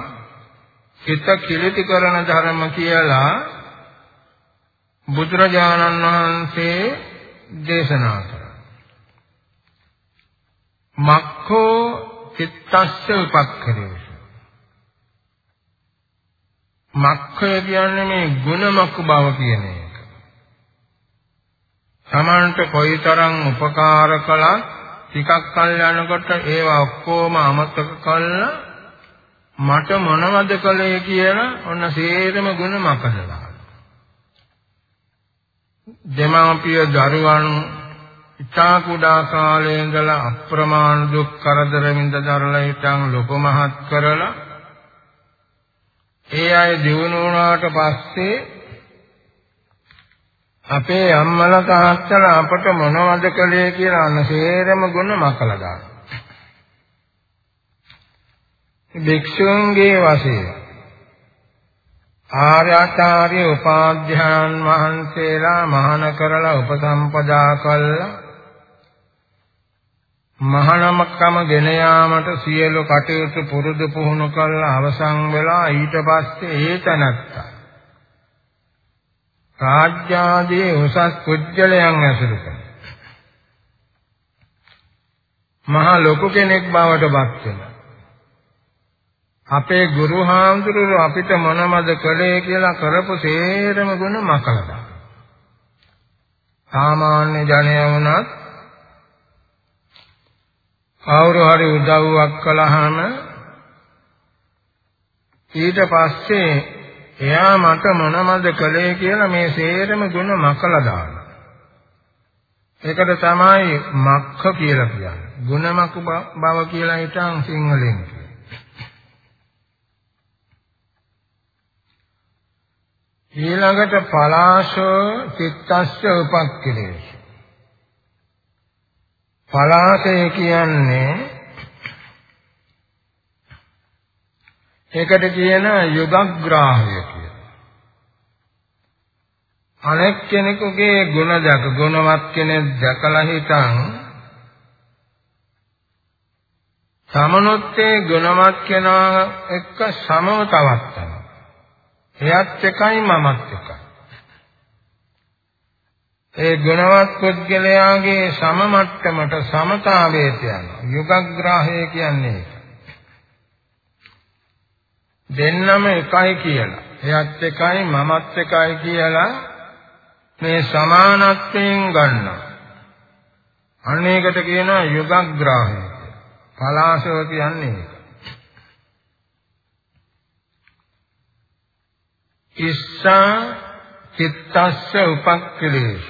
Speaker 1: හිත කිලිටි කරන ධර්ම කියලා බුදුරජාණන් වහන්සේ දේශනා කළා. මක්ඛෝ චිත්තස්ස උපක්ඛරේස. මක්ඛය කියන්නේ මේ ගුණමක් බව කියන එක. Tamanට කොයිතරම් උපකාර කළත් ටිකක් කල් යනකොට ඒවා ඔක්කොම අමතක කළා මට මොනවද කළේ කියලා ඔන්න සේරම ගුණ මකදලා. දෙමාපිය දරුවන් ඉතා කුඩා කාලේ ඉඳලා අප්‍රමාණ දුක් කරදර විඳ දරලා හිටන් ලොකු මහත් කරලා ඒ අය දිනු වුණාට පස්සේ අපේ අම්මලා තාත්තලා අපට මොනවද කළේ කියලා අනසේරම ගුණ මකලා දානවා. භික්ෂුන්ගේ වශයෙන් ආර්යාචාර්ය උපාධ්‍යාන් වහන්සේලා මහාන කරලා උපසම්පදා කළා. මහානමකම ගෙන යාමට සියලු කටයුතු පුරුදු පුහුණු කළා. අවසන් වෙලා ඊට පස්සේ ඒ තැනත්තා. රාජ්‍යාදී උසස් කුජලයන් ඇසුරු කරන මහා ලොකු කෙනෙක් බවට පත් වෙනවා. අපේ ගුරු හාමුදුරුවෝ අපිට මොනවද කළේ කියලා කරපු සේරම ගුණ මකලා සාමාන්‍ය ජනයා වුණත් කවුරු හරි උදව්වක් කළාම ඊට පස්සේ එයා මට මොනවද කළේ කියලා මේ සේරම ගුණ මකලා දානවා. ඒකට තමයි මක්ඛ කියලා කියන්නේ. ගුණමක බව කියලා හිතන් සිංහලෙන් ඊළඟට පලාශෝ චිත්තස්ස උපක්ඛලේශ පලාශය කියන්නේ ඒකට කියන යුගග්‍රාහය කියලා. අනෙක් කෙනෙකුගේ ගුණ දැක ගුණවත් කෙනෙක් දැකලා හිටන් සමනොත්තේ ගුණවත් කෙනා එක්ක සමව තවත්තන. එයත් එකයි මමත් එකයි. ඒ ගුණවත් පුද්ගලයාගේ සම මට්ටමට සමතාවයට යන යුගග්‍රාහය කියන්නේ ඒක. දෙන්නම එකයි කියලා. එයත් එකයි මමත් එකයි කියලා මේ සමානත්වයෙන් ගන්නවා. අනේකට කියනවා යුගග්‍රාහය. පලාශව කියන්නේ ඒක. ඉස්සා චිත්තස්ස උපක්ඛලේශ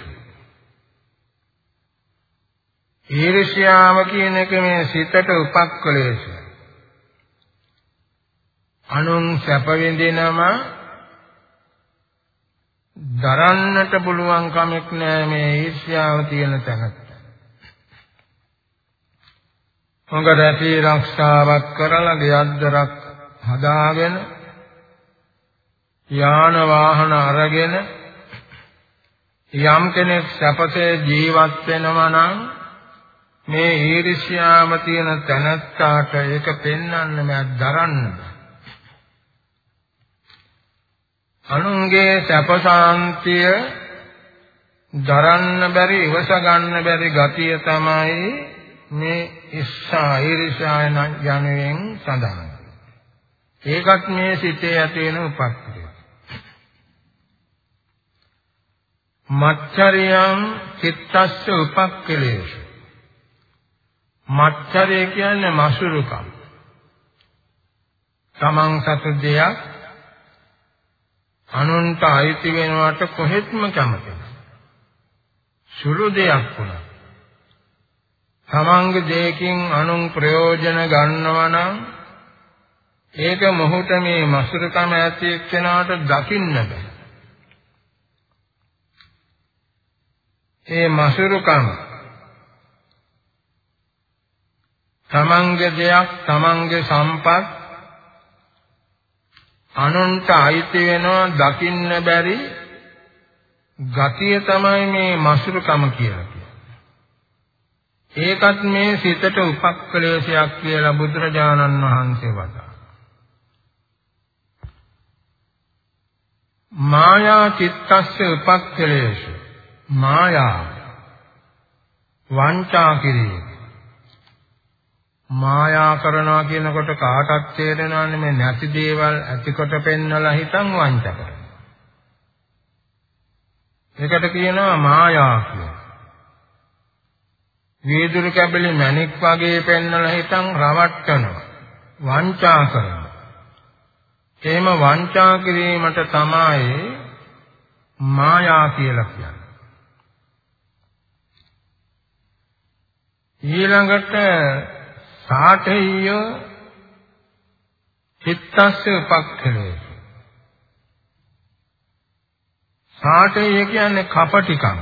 Speaker 1: ඊර්ෂ්‍යාව කියන එක මේ සිතට උපක්ඛලේශ අනුන් සැප විඳිනම දරන්නට පුළුවන් කමක් නෑ මේ ඊර්ෂ්‍යාව තියෙන තැනට. මොකද ඇති ආරක්ෂාවක් කරලා ගෙයද්දරක් හදාගෙන යාන වාහන අරගෙන යම් කෙනෙක් සැපසේ ජීවත් වෙනවා නම් මේ ඊර්ෂ්‍යාව තියෙන තැනත්තාට ඒක පෙන්වන්න මෑ දරන්න අනුන්ගේ සැප සාන්තිය දරන්න බැරි ඉවස ගන්න බැරි ගතිය තමයි මේ ඉස්සා ඊර්ෂ්‍යාව යනුවෙන් සඳහන්. ඒකත් මේ සිතේ ඇති වෙන උපක්‍රිය. මච්චරියං චිත්තස්ස උපක්ඛලේශ මච්චරය කියන්නේ මසුරුකම් තමන් සතු දෙයක් අනුන්ට අයිති වෙනවට කොහෙත්ම කැමති සුළු දෙයක් වුණා. තමන්ගේ දෙයකින් අනුන් ප්‍රයෝජන ගන්නවා නම් ඒක මොහොත මේ මසුරුකම ඇති එක්කෙනාට දකින්න බෑ. ඒ මසුරුකම තමන්ගේ දෙයක් තමන්ගේ සම්පත් අනුන්ට අයිති වෙනවා දකින්න බැරි ගතිය තමයි මේ මසුරුකම කියලා කියන්නේ. ඒකත් මේ සිතට උපක්කලේශයක් කියලා බුදුරජාණන් වහන්සේ වදා. මායා චිත්තස්ස උපක්කලේශ මායා වංචා කිරීම මායා කරනවා කියනකොට කාටත් තේරෙනවන්නේ මේ නැති දේවල් ඇතිකොට පෙන්වලා හිතන් වංච කරනවා. ඒකට කියනවා මායා කියලා. වීදුරු කැබලි මණික් වගේ පෙන්වලා හිතන් රවට්ටනවා. වංචා කරනවා. එහෙම වංචා කිරීමට තමයි මායා කියලා කියන්නේ. ඊළඟට සාඨේය චිත්තස්ස උපක්ඛලේ. සාඨේය කියන්නේ කපටිකම.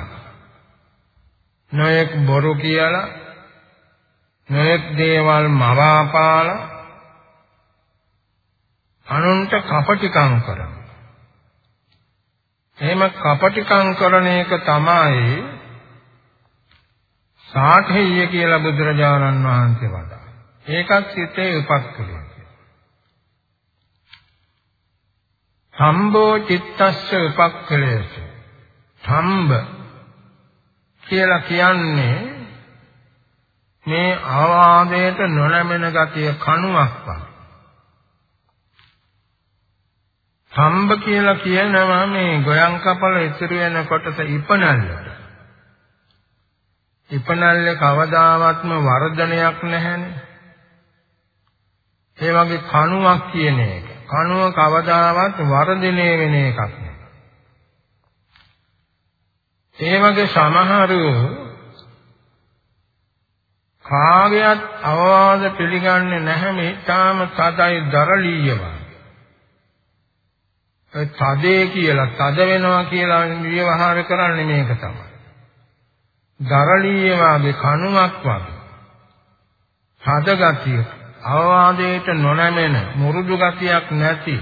Speaker 1: නොයෙක් බොරු කියලා නොයෙක් දේවල් මවාපාලා අනුන්ට කපටිකම් කරන එහෙම කපටිකම් කරන එක තමයි සාඨේය කියලා බුදුරජාණන් වහන්සේ වදා. ඒකත් සිතේ උපක්කලිය. සම්බෝ චිත්තස්ස උපක්කලේස. සම්බ කියලා කියන්නේ මේ ආවාදයට නොනැමෙන ගතිය කණුවක් වගේ. සම්බ කියලා කියනවා මේ ගොයන් කපල ඉතුරු වෙන කොටස ඉපනල්ලට. ඉපනල්ලේ කවදාවත්ම වර්ධනයක් නැහැනේ. ඒ වගේ කණුවක් කියන එක. කණුව කවදාවත් වර්ධනය වෙන එකක් නෑ. ඒ වගේ සමහරු කාගයත් අවවාද පිළිගන්නේ නැහැ මේ තාම සදයි දරලීයවා. තදේ කියලා තද වෙනවා කියලා විවහාර කරන්නේ මේක තමයි. දරලීය වාගේ කණුවක් වගේ. තද ගතිය, අවවාදයට නොනැමෙන මුරුදු ගතියක් නැති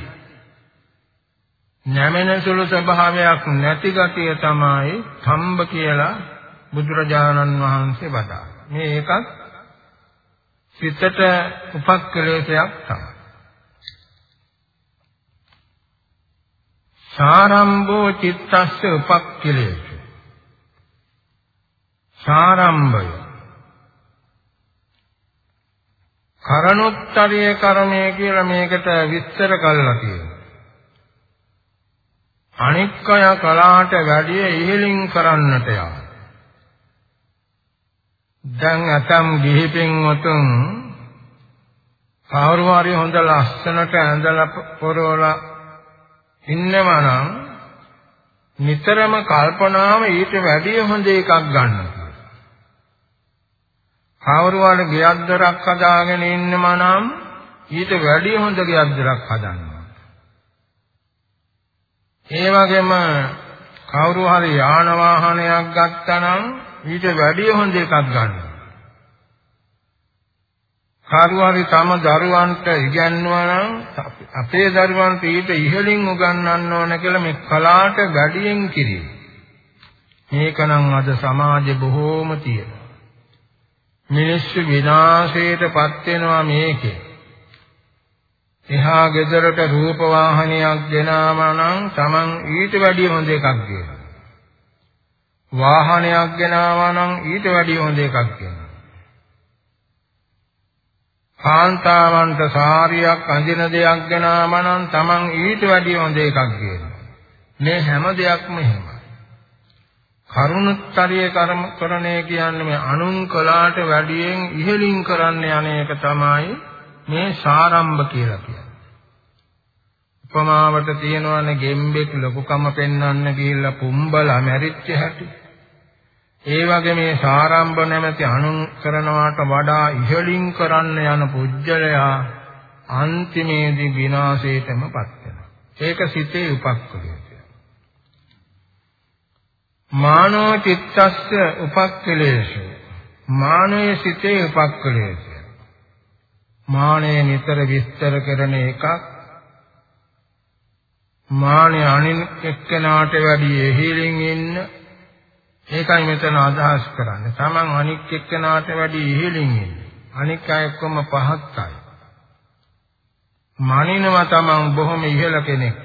Speaker 1: නැමෙන සුළු ස්වභාවයක් නැති ගතිය තමයි සම්බ කියලා බුදුරජාණන් වහන්සේ වදාළා. මේ ඒකත් සිතට උපක්ලේශයක් තමයි. සාරම්භෝ චිත්තස්ස උපක්ඛිලේසු සාරම්භය කරණොත්තරයේ කර්මය කියලා මේකට විස්තර කළා කියනවා අනික්කය කලාට වැඩිය ඉහළින් කරන්නට යා දැන් අතම් ගිහිපින් උතුම් කවුරු හරි හොඳ ලස්සනට ඇඳලා පොරවලා ඉන්නවා නම් නිතරම කල්පනාව ඊට වැඩිය හොඳ එකක් ගන්න. කවුරු හරි ගියද්දරක් හදාගෙන ඉන්නවා නම් ඊට වැඩිය හොඳ ගියද්දරක් හදන්නවා. ඒ වගේම කවුරු හරි යාන වාහනයක් ගත්තා නම් ඊට වැඩිය හොඳ එකක් ගන්නවා. කාරුවාරි තම දරුවන්ට ඉගැන්වනවා නම් අපේ දරුවන්ට ඊට ඉහළින් උගන්වන්න ඕන කියලා මේ කලාට වැඩියෙන් කිරීම. මේකනම් අද සමාජේ බොහෝම තියෙනවා. මිනිස්සු විනාශයටපත් වෙනවා මේකේ. එහා ගෙදරට රූප වාහනයක් ගෙනාම නම් Taman ඊට වැඩිය හොඳ එකක් ගේනවා. වාහනයක් ගෙනාවා නම් ඊට වැඩිය හොඳ එකක් ගේනවා. කාන්තාවන්ට සාරියක් අඳින දෙයක් ගෙනාම නම් Taman ඊට වැඩිය හොඳ එකක් ගේනවා. මේ හැම දෙයක්ම එහෙමයි. කරුණුත්තරිය කර්ම කරණය කියන්නේ මේ අනුන් කලාට වැඩියෙන් ඉහළින් කරන්න යන එක තමයි මේ සාරම්භ කියලා කියන්නේ. උපමාවට තියෙනවානේ ගෙම්බෙක් ලොකුකම පෙන්වන්න ගිහිල්ලා පුම්බලා මැරිච්ච හැටි. ඒ වගේ මේ සාරම්භ නැමැති අනුන් කරනවාට වඩා ඉහළින් කරන්න යන පුජ්‍යලයා අන්තිමේදී විනාශයටමපත් වෙනවා. ඒක සිතේ උපක්කලිය. මානෝ චිත්තස්ස උපක්කලේශ මානයේ සිතේ උපක්කලේශ මානය නිතර විස්තර කරන එකක් මානය අනින් එක්කනාට වැඩි එහිලින් ඉන්න ඒකයි මෙතන අදහස් කරන්නේ. Taman අනික් එක්කනාට වැඩි ඉහළින් ඉන්නේ. අනික් අය ඔක්කොම පහත් අය. මනිනවා Taman බොහොම ඉහළ කෙනෙක් කියලා.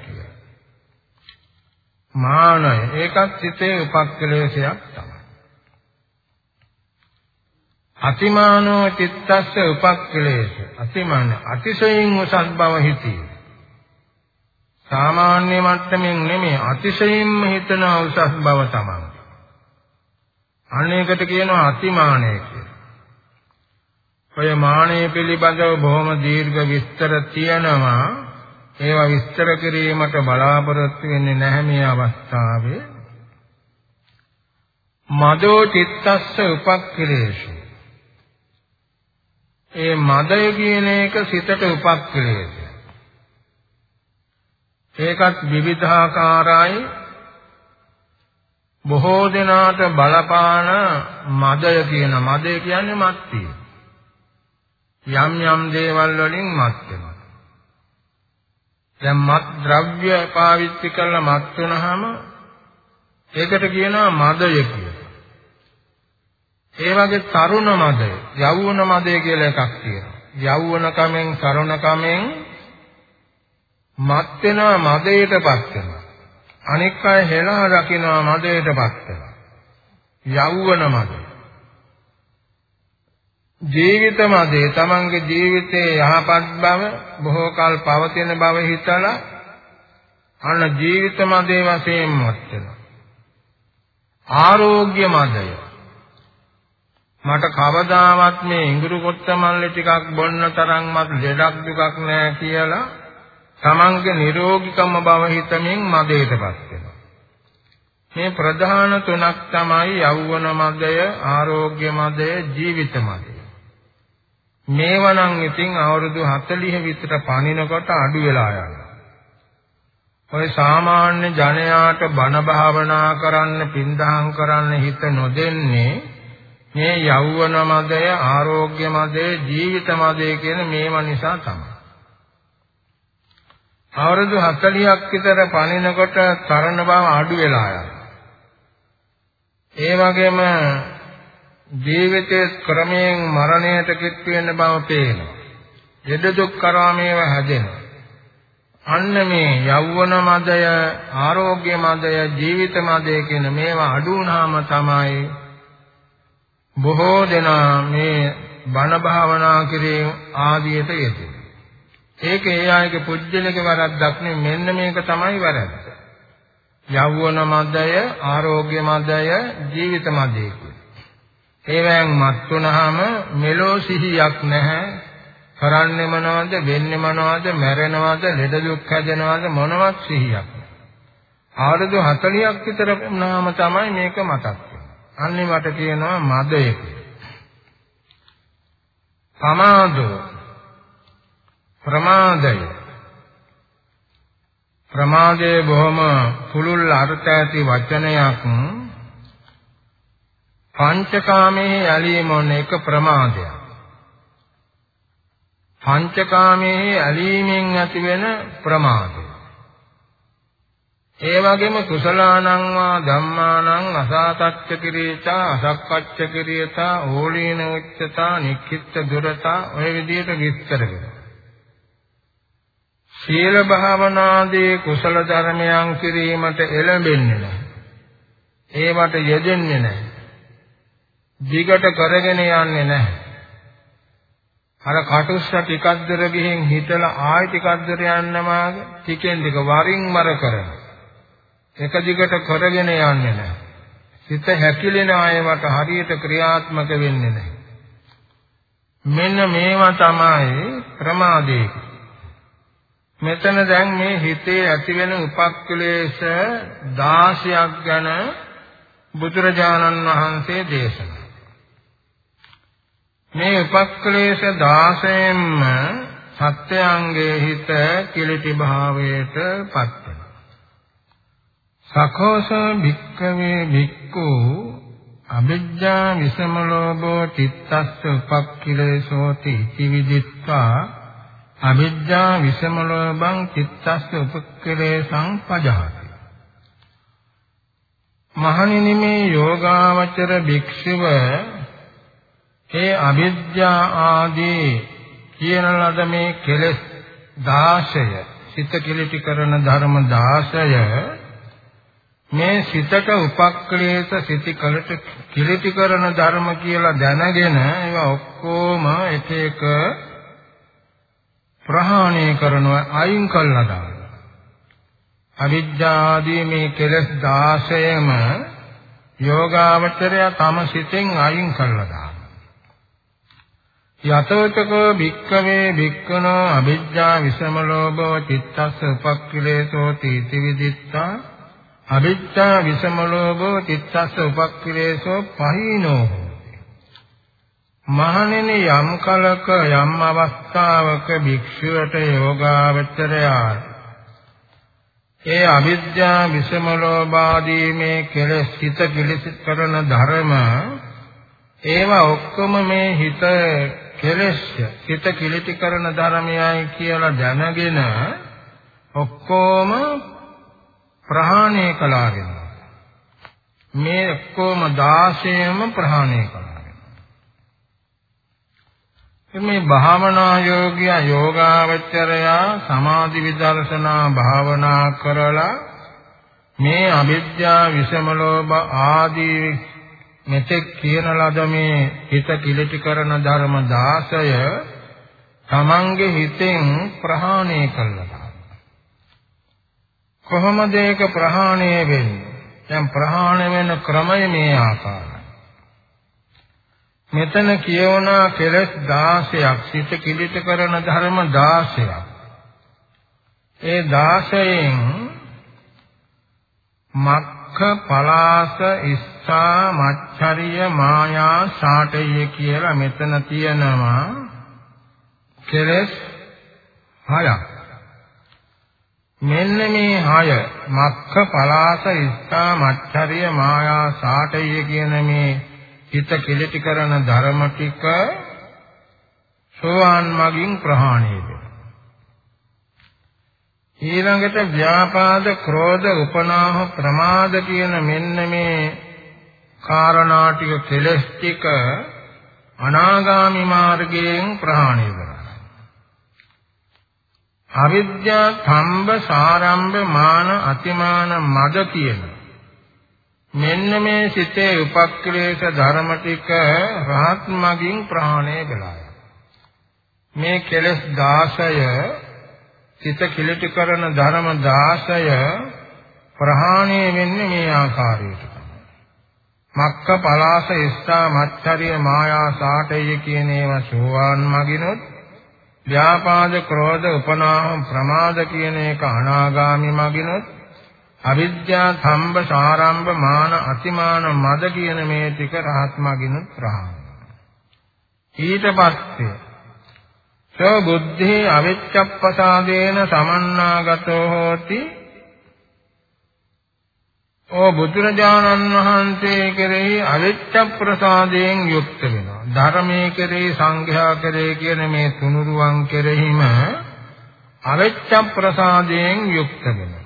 Speaker 1: මානය ඒකත් සිතේ උපක්ලේශයක් තමයි. අතිමානෝ චිත්තස්ස උපක්ලේශ. අතිමාන අතිශයින් උසස් බව හිතේ. සාමාන්‍ය මට්ටමින් නෙමෙයි අතිශයින්ම හිතන උසස් බව තමයි. අනේකට කියනවා අතිමානය කියලා. ඔය මානය පිළිබඳව බොහොම දීර්ඝ විස්තර තියෙනවා. ඒවා විස්තර කිරීමට බලාපොරොත්තු වෙන්නේ නැහැ මේ අවස්ථාවේ. මදෝ චිත්තස්ස උපක්ඛලේශු ඒ මදය කියන එක සිතට උපක්ලේශ. ඒකත් විවිධාකාරයි බොහෝ දෙනාට බලපාන මදය කියන මදය කියන්නේ මත්තිය. යම් යම් දේවල් වලින් මත් වෙනවා. දැන් මත් ද්‍රව්‍ය පාවිච්චි කරලා මත් වෙනහම ඒකට කියනවා මදය කියලා. ඒ වගේ තරුණ මදය, යෞවන මදය කියලා එකක් තියෙනවා. යෞවන කමෙන් තරුණ කමෙන් මත් වෙනවා මදයටපත් වෙනවා. අනෙක් අය හෙලා රකින්නවා මදයටපත් වෙනවා. යෞවන මදය. ජීවිත මදේ තමන්ගේ ජීවිතයේ යහපත් බව බොහෝ කල පවතින බව හිතලා අන්න ජීවිත මදේ වශයෙන් මත් වෙනවා. ආරෝග්‍ය මදය මට කවදාවත් මේ ඉඟුරු කොත්ත මල්ලි ටිකක් බොන්න තරම්වත් ලෙඩක් දුකක් නැහැ කියලා තමන්ගේ නිරෝගීකම බව හිතමින් මදයටපත් වෙනවා. මේ ප්‍රධාන තුනක් තමයි යෞවන මදය, ආරෝග්‍ය මදය, ජීවිත මදය. මේවනම් ඉතින් අවුරුදු 40 විතර පණිනකොට අඩු වෙලා යනවා. ඔය සාමාන්‍ය ජනයාට බණ භාවනා කරන්න, පින්දහම් කරන්න හිත නොදෙන්නේ මේ යෞවන මදය, ආරෝග්‍ය මදය, ජීවිත මදය කියන මේවා නිසා තමයි. අවුරුදු 40ක් විතර පණිනකොට තරණ බව අඩු වෙලා යනවා. ඒ වගේම ජීවිතයේ ක්‍රමයෙන් මරණයට කිත් වෙන බව පේනවා. දෙද දුක් කරාමේව හැදෙනවා. අන්න මේ යෞවන මදය, ආරෝග්‍ය මදය, ජීවිත මදය කියන මේවා අඩු වුණාම තමයි බොහෝ දෙනා මේ බණ භාවනා කිරීම ආදියට යෙදෙන්නේ. ඒක ඒ ආයක පුජ්‍යලක වරද්දක් නෙමෙයි මෙන්න මේක තමයි වරද්ද. යෞවන මදය, ආරෝග්‍ය මදය, ජීවිත මදය ඒවෙන් මත් වුනහම මෙලෝ සිහියක් නැහැ. කරන්නේ මොනවද, වෙන්නේ මොනවද, මැරෙනවද, ලෙඩ දුක් හැදෙනවද මොනවත් සිහියක් අවුරුදු 40ක් විතර වුණාම තමයි මේක මතක් අන්නේ මට කියනවා මදය පමාදෝ. ප්‍රමාදය. ප්‍රමාදයේ බොහොම පුළුල් අර්ථ ඇති වචනයක්. පංචකාමයේ ඇලීම මොන එක ප්‍රමාදයක් පංචකාමයේ ඇලීමෙන් ඇතිවෙන ප්‍රමාදය ඒ වගේම කුසලානං වා ධම්මානං අසාතච්ච කිරීතා අසක්කච්ච කිරීතා ඕලීන උච්චතා නික්කිට දුරතා ඔය විදිහට විස්තර කරනවා සීල භාවනාදී කුසල ධර්මයන් කිරීමට එළඹෙන්නේ නැහැ. ඒවට යෙදෙන්නේ නැහැ. දිගට කරගෙන යන්නේ නැහැ. අර කටුස්ස ටිකක් දර ගිහින් හිටලා ආයෙ ටිකක් දර යන්නමාග ටිකෙන් ටික වරින් වර කරන. එක දිගට කරගෙන යන්නේ නැහැ. සිත හැකිලෙන ආයවට හරියට ක්‍රියාත්මක වෙන්නේ නැහැ. මෙන්න මේවා තමයි ප්‍රමාදේ. මෙතන දැන් මේ හිතේ ඇතිවෙන උපක්ලේශ 16ක් ගැන බුදුරජාණන් වහන්සේ දේශනා. මේ උපක්ලේශ 16න්ම සත්‍යංගේ හිත කිලිටි භාවයට පත් වෙනවා. සකෝස භික්කවේ භික්ඛු අවිජ්ජා විසමලෝභෝ චිත්තස්ස උපක්ඛිලේසෝති ඉති විදිත්වා අවිද්‍යා විසම ලෝභං චිත්තස්ස උපක්‍රේසං පජහති මහණෙනි මේ යෝගාවචර භික්ෂුව ඒ අවිද්‍යා ආදී කියන ලද මේ කෙලෙස් 16 සිත කිලිටි කරන ධර්ම 16 මේ සිතට උපක්ලේශ සිටි කලට කිලිටි කරන ධර්ම කියලා දැනගෙන ඒවා ඔක්කොම එක එක ප්‍රහාණය කරනවා අයින් කළා දානවා. අවිද්‍යාදී මේ කෙලෙස් 16ම යෝගාවචරය තම සිතෙන් අයින් කළා දානවා. යතෝචකෝ භික්කවේ භික්කනෝ අවිද්‍යා විසම ලෝභෝ චිත්තස්ස උපක්ඛිලේසෝ තීති විදිත්තා. අවිද්‍යා විසම ලෝභෝ චිත්තස්ස උපක්ඛිලේසෝ පහිනෝ. මහණෙනි යම් කලක යම් අවස්ථාවක භික්ෂුවට යෝගාවචරයා ඒ අවිද්‍යා විසමලෝභාදී මේ කෙලෙස් හිත පිළිසිත කරන ධර්ම ඒවා ඔක්කොම මේ හිත කෙලෙස් හිත කිලිටි කරන ධර්මයයි කියලා දැනගෙන ඔක්කොම ප්‍රහාණය කළාගෙන. මේ ඔක්කොම 16ම ප්‍රහාණය කළාගෙන. මේ භාවනා යෝගියා යෝගාවචරයා සමාධි විදර්ශනා භාවනා කරලා මේ අවිද්‍යා විෂමලෝභ ආදී මෙතෙක් කියන ලද මේ හිත කිලිටි කරන ධර්ම 16 තමන්ගේ හිතෙන් ප්‍රහාණය කළා. කොහොමද ඒක ප්‍රහාණය වෙන්නේ? දැන් ප්‍රහාණය වෙන ක්‍රමය මේ ආකාරයි. මෙතන කියවනා කෙලස් 16ක් සිත කිලිට කරන ධර්ම 16ක්. ඒ 16න් මක්ඛ පලාස ඉස්සා මච්චරිය මායා සාටය කියලා මෙතන තියෙනවා. කෙලස් 6ක්. මෙන්න මේ හය. මක්ඛ පලාස ඉස්සා මච්චරිය මායා සාටය කියන මේ හිත කෙලිටි කරන ධර්ම ටික සෝවාන් මගින් ප්‍රහාණය වෙනවා ඊළඟට ව්‍යාපාද ක්‍රෝධ උපනාහ ප්‍රමාද කියන මෙන්න මේ කාරණා ටික කෙලස් ටික අනාගාමි මාර්ගයෙන් ප්‍රහාණය වෙනවා අවිද්‍යා සම්බ සාරම්භ මාන අතිමාන මද කියන මෙන්න මේ සිතේ උපක්ලේශ ධර්ම ටික රහත් මගින් ප්‍රහාණය කළාය. මේ කෙලස් 16 සිත කිලිටි කරන ධර්ම 16 ප්‍රහාණය වෙන්නේ මේ ආකාරයට. මක්ක පලාස ඉස්සා මච්චරිය මායා සාටය කියන ඒවා සෝවාන් මගිනොත් ව්‍යාපාද ක්‍රෝධ උපනාම ප්‍රමාද කියන එක අනාගාමි මගිනොත් අවිද්‍යා සම්බ සාරම්භ මාන අතිමාන මද කියන මේ ටික රහත් මගිනුත් ප්‍රහාණය ඊට පස්සේ සෝ බුද්ධි අවිච්ඡප්පසාදේන සමන්නාගතෝ හෝති ඕ බුදුරජාණන් වහන්සේ කෙරෙහි අවිච්ඡ ප්‍රසාදයෙන් යුක්ත වෙනවා. ධර්මයේ කෙරෙහි සංඝයා කෙරෙහි කියන මේ තුනුරුවන් කෙරෙහිම අවිච්ඡ ප්‍රසාදයෙන් යුක්ත වෙනවා.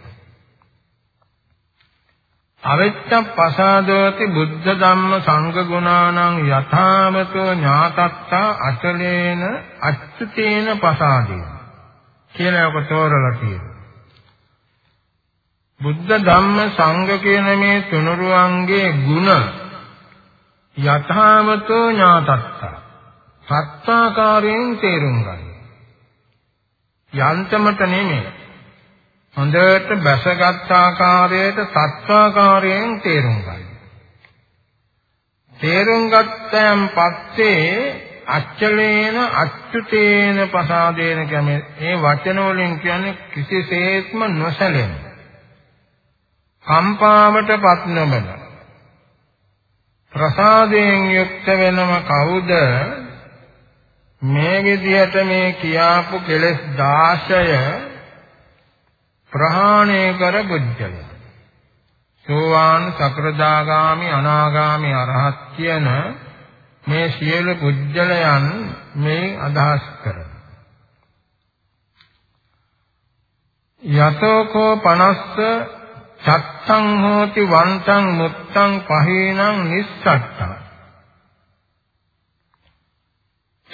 Speaker 1: අවිච්ඡ ප්‍රසාදෝති බුද්ධ ධම්ම සංඝ ගුණානං යථාමතෝ ඥාතත්තා අචලේන අච්චුතේන ප්‍රසාදේන කියලා ඔක තෝරලා තියෙනවා. බුද්ධ ධම්ම සංඝ කියන මේ තුනුරුවන්ගේ ගුණ යථාමතෝ ඥාතත්තා සත්‍යාකාරයෙන් තේරුම් ගන්න. යන්තමට නෙමෙයි. හොඳට බැසගත් ආකාරයට සත්‍යාකාරයෙන් තේරුම් ගන්න. තේරුම් ගත්තයන් පස්සේ අච්චලේන අච්චුතේන පසාදේන කියන්නේ මේ වචන වලින් කියන්නේ කිසිසේත්ම නොසැලෙන. කම්පාවටපත් නොවන ප්‍රසාදයෙන් යුක්ත වෙනම කවුද? මේ විදිහට මේ කියාපු කෙලෙස් 16 ප්‍රහාණය කර බුද්ධය සෝවාන් සකෘදාගාමි අනාගාමි අරහත් කියන මේ සියලු පුජ්‍යලයන් මේ අදහස් කරන. යතෝකෝ 50 චත්තං හෝති වන්තං මුත්තං පහේනං නිස්සට්ඨං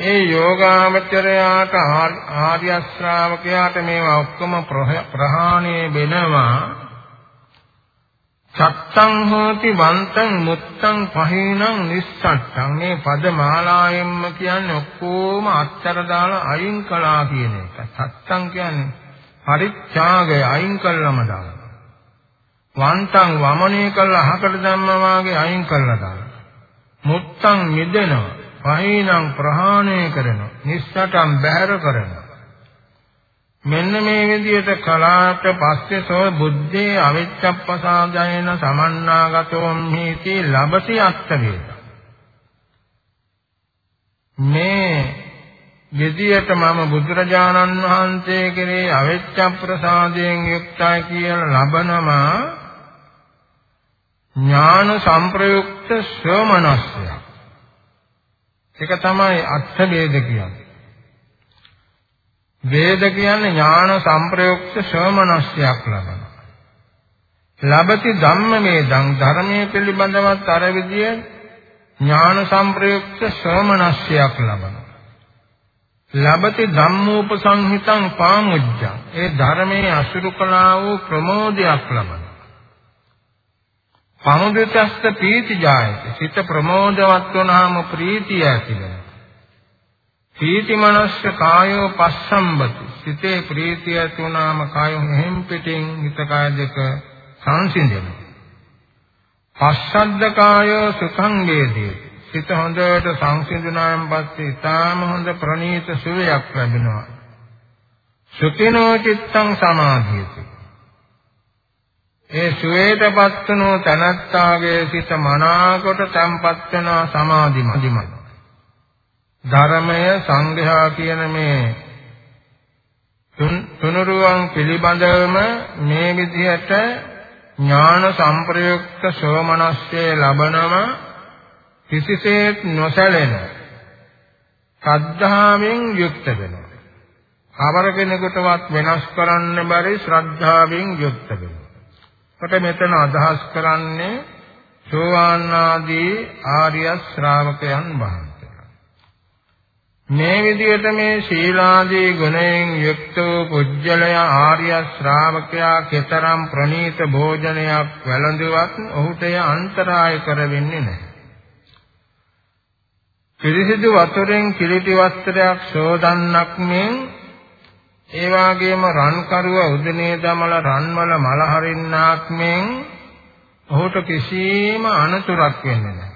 Speaker 1: ඒ යෝගාවචරයාට ආර්ය ශ්‍රාවකයාට මේවා ඔක්කොම ප්‍රහාණය වෙනවා චත්තං හෝති වන්තං මුත්තං පහේනං නිස්සට්ඨං මේ පදමාලායෙන්ම කියන්නේ ඔක්කොම අත්තර දාලා අයින් කළා කියන එක. චත්තං කියන්නේ පරිත්‍යාගය අයින් කළාම දාන. වන්තං වමනේ කළා අහකට දැම්මා වාගේ අයින් කළා දාන. මුත්තං මිදෙනවා. පහිනං ප්‍රහාණය කරනවා. නිස්සටම් බැහැර කරනවා. මෙන්න මේ විදිහට කලාට පස්සේ සෝ බුද්ධේ අවිච්ඡප්පසාදයන සමන්නාගතෝ මිති ලබති අත්ත වේද. මේ විදියට මම බුදුරජාණන් වහන්සේ කෙරේ අවෙච්ච ප්‍රසාදයෙන් යුක්තයි කියලා ලබනවා ඥාන සංප්‍රයුක්ත ශ්‍රමණස්සය. ඒක තමයි අර්ථ වේද කියන්නේ. වේද කියන්නේ ඥාන සංප්‍රයුක්ත ශ්‍රමණස්සයක් ලබනවා. ලබති ධම්මමේදං ධර්මයේ පිළිබඳවත් අර විදිය ඥාන සංප්‍රයුක්ත ශ්‍රමණස්සයක් ලබනවා. ලබති ධම්මෝපසංහිතං පාමුජ්ජං ඒ ධර්මයේ අසුරු කළා වූ ප්‍රමෝදයක් ලබනවා. පමුදිතස්ස පීති ජායති සිත ප්‍රමෝදවත් වුණාම ප්‍රීතිය ඇති වෙනවා. පීති මනස්ස කායෝ පස්සම්බති සිතේ ප්‍රීතිය ඇති වුණාම කායෝ හැම් පිටින් හිත කාය දෙක සංසිඳෙනවා. පස්සද්ද කායෝ සුඛං වේදී. සිත හොඳට සංසිඳුණාන් පස්සේ ඊටාම හොඳ ප්‍රණීත සුවයක් ලැබෙනවා. සුඛිනෝ චිත්තං සමාධියති. ඒ සුවේටපත් වුණු තනත්තාගේ සිත මනාකොට තම්පත් වෙනවා සමාධිමදිමයි. ධර්මය සංඝයා කියන මේ තුනුරුවන් පිළිබඳවම මේ විදිහට ඥාන සංප්‍රයුක්ත සෝමනස්සේ ලබනම කිසිසේත් නොසැලෙන ශ්‍රද්ධාවෙන් යුක්ත වෙනවා. කවර කෙනෙකුටවත් වෙනස් කරන්න බැරි ශ්‍රද්ධාවෙන් යුක්ත වෙනවා. කොට මෙතන අදහස් කරන්නේ සෝවාන් ආදී ආර්ය ශ්‍රාවකයන් වහන්සේ. මේ විදිහට මේ ශීලාදී ගුණයෙන් යුක්ත වූ පුජ්‍යලය ආර්ය ශ්‍රාවකයා කෙතරම් ප්‍රණීත භෝජනයක් වැළඳුවත් ඔහුට එය අන්තරාය කරවෙන්නේ නැහැ. පිරිසිදු වතුරෙන් කිලිටි වස්ත්‍රයක් සෝදන්නක් මෙන් ඒ වගේම රන් කරුව උදනේ දමල රන්වල මල හරින්නාක් මෙන් ඔහුට කිසිම අනතුරක් වෙන්නේ නැහැ.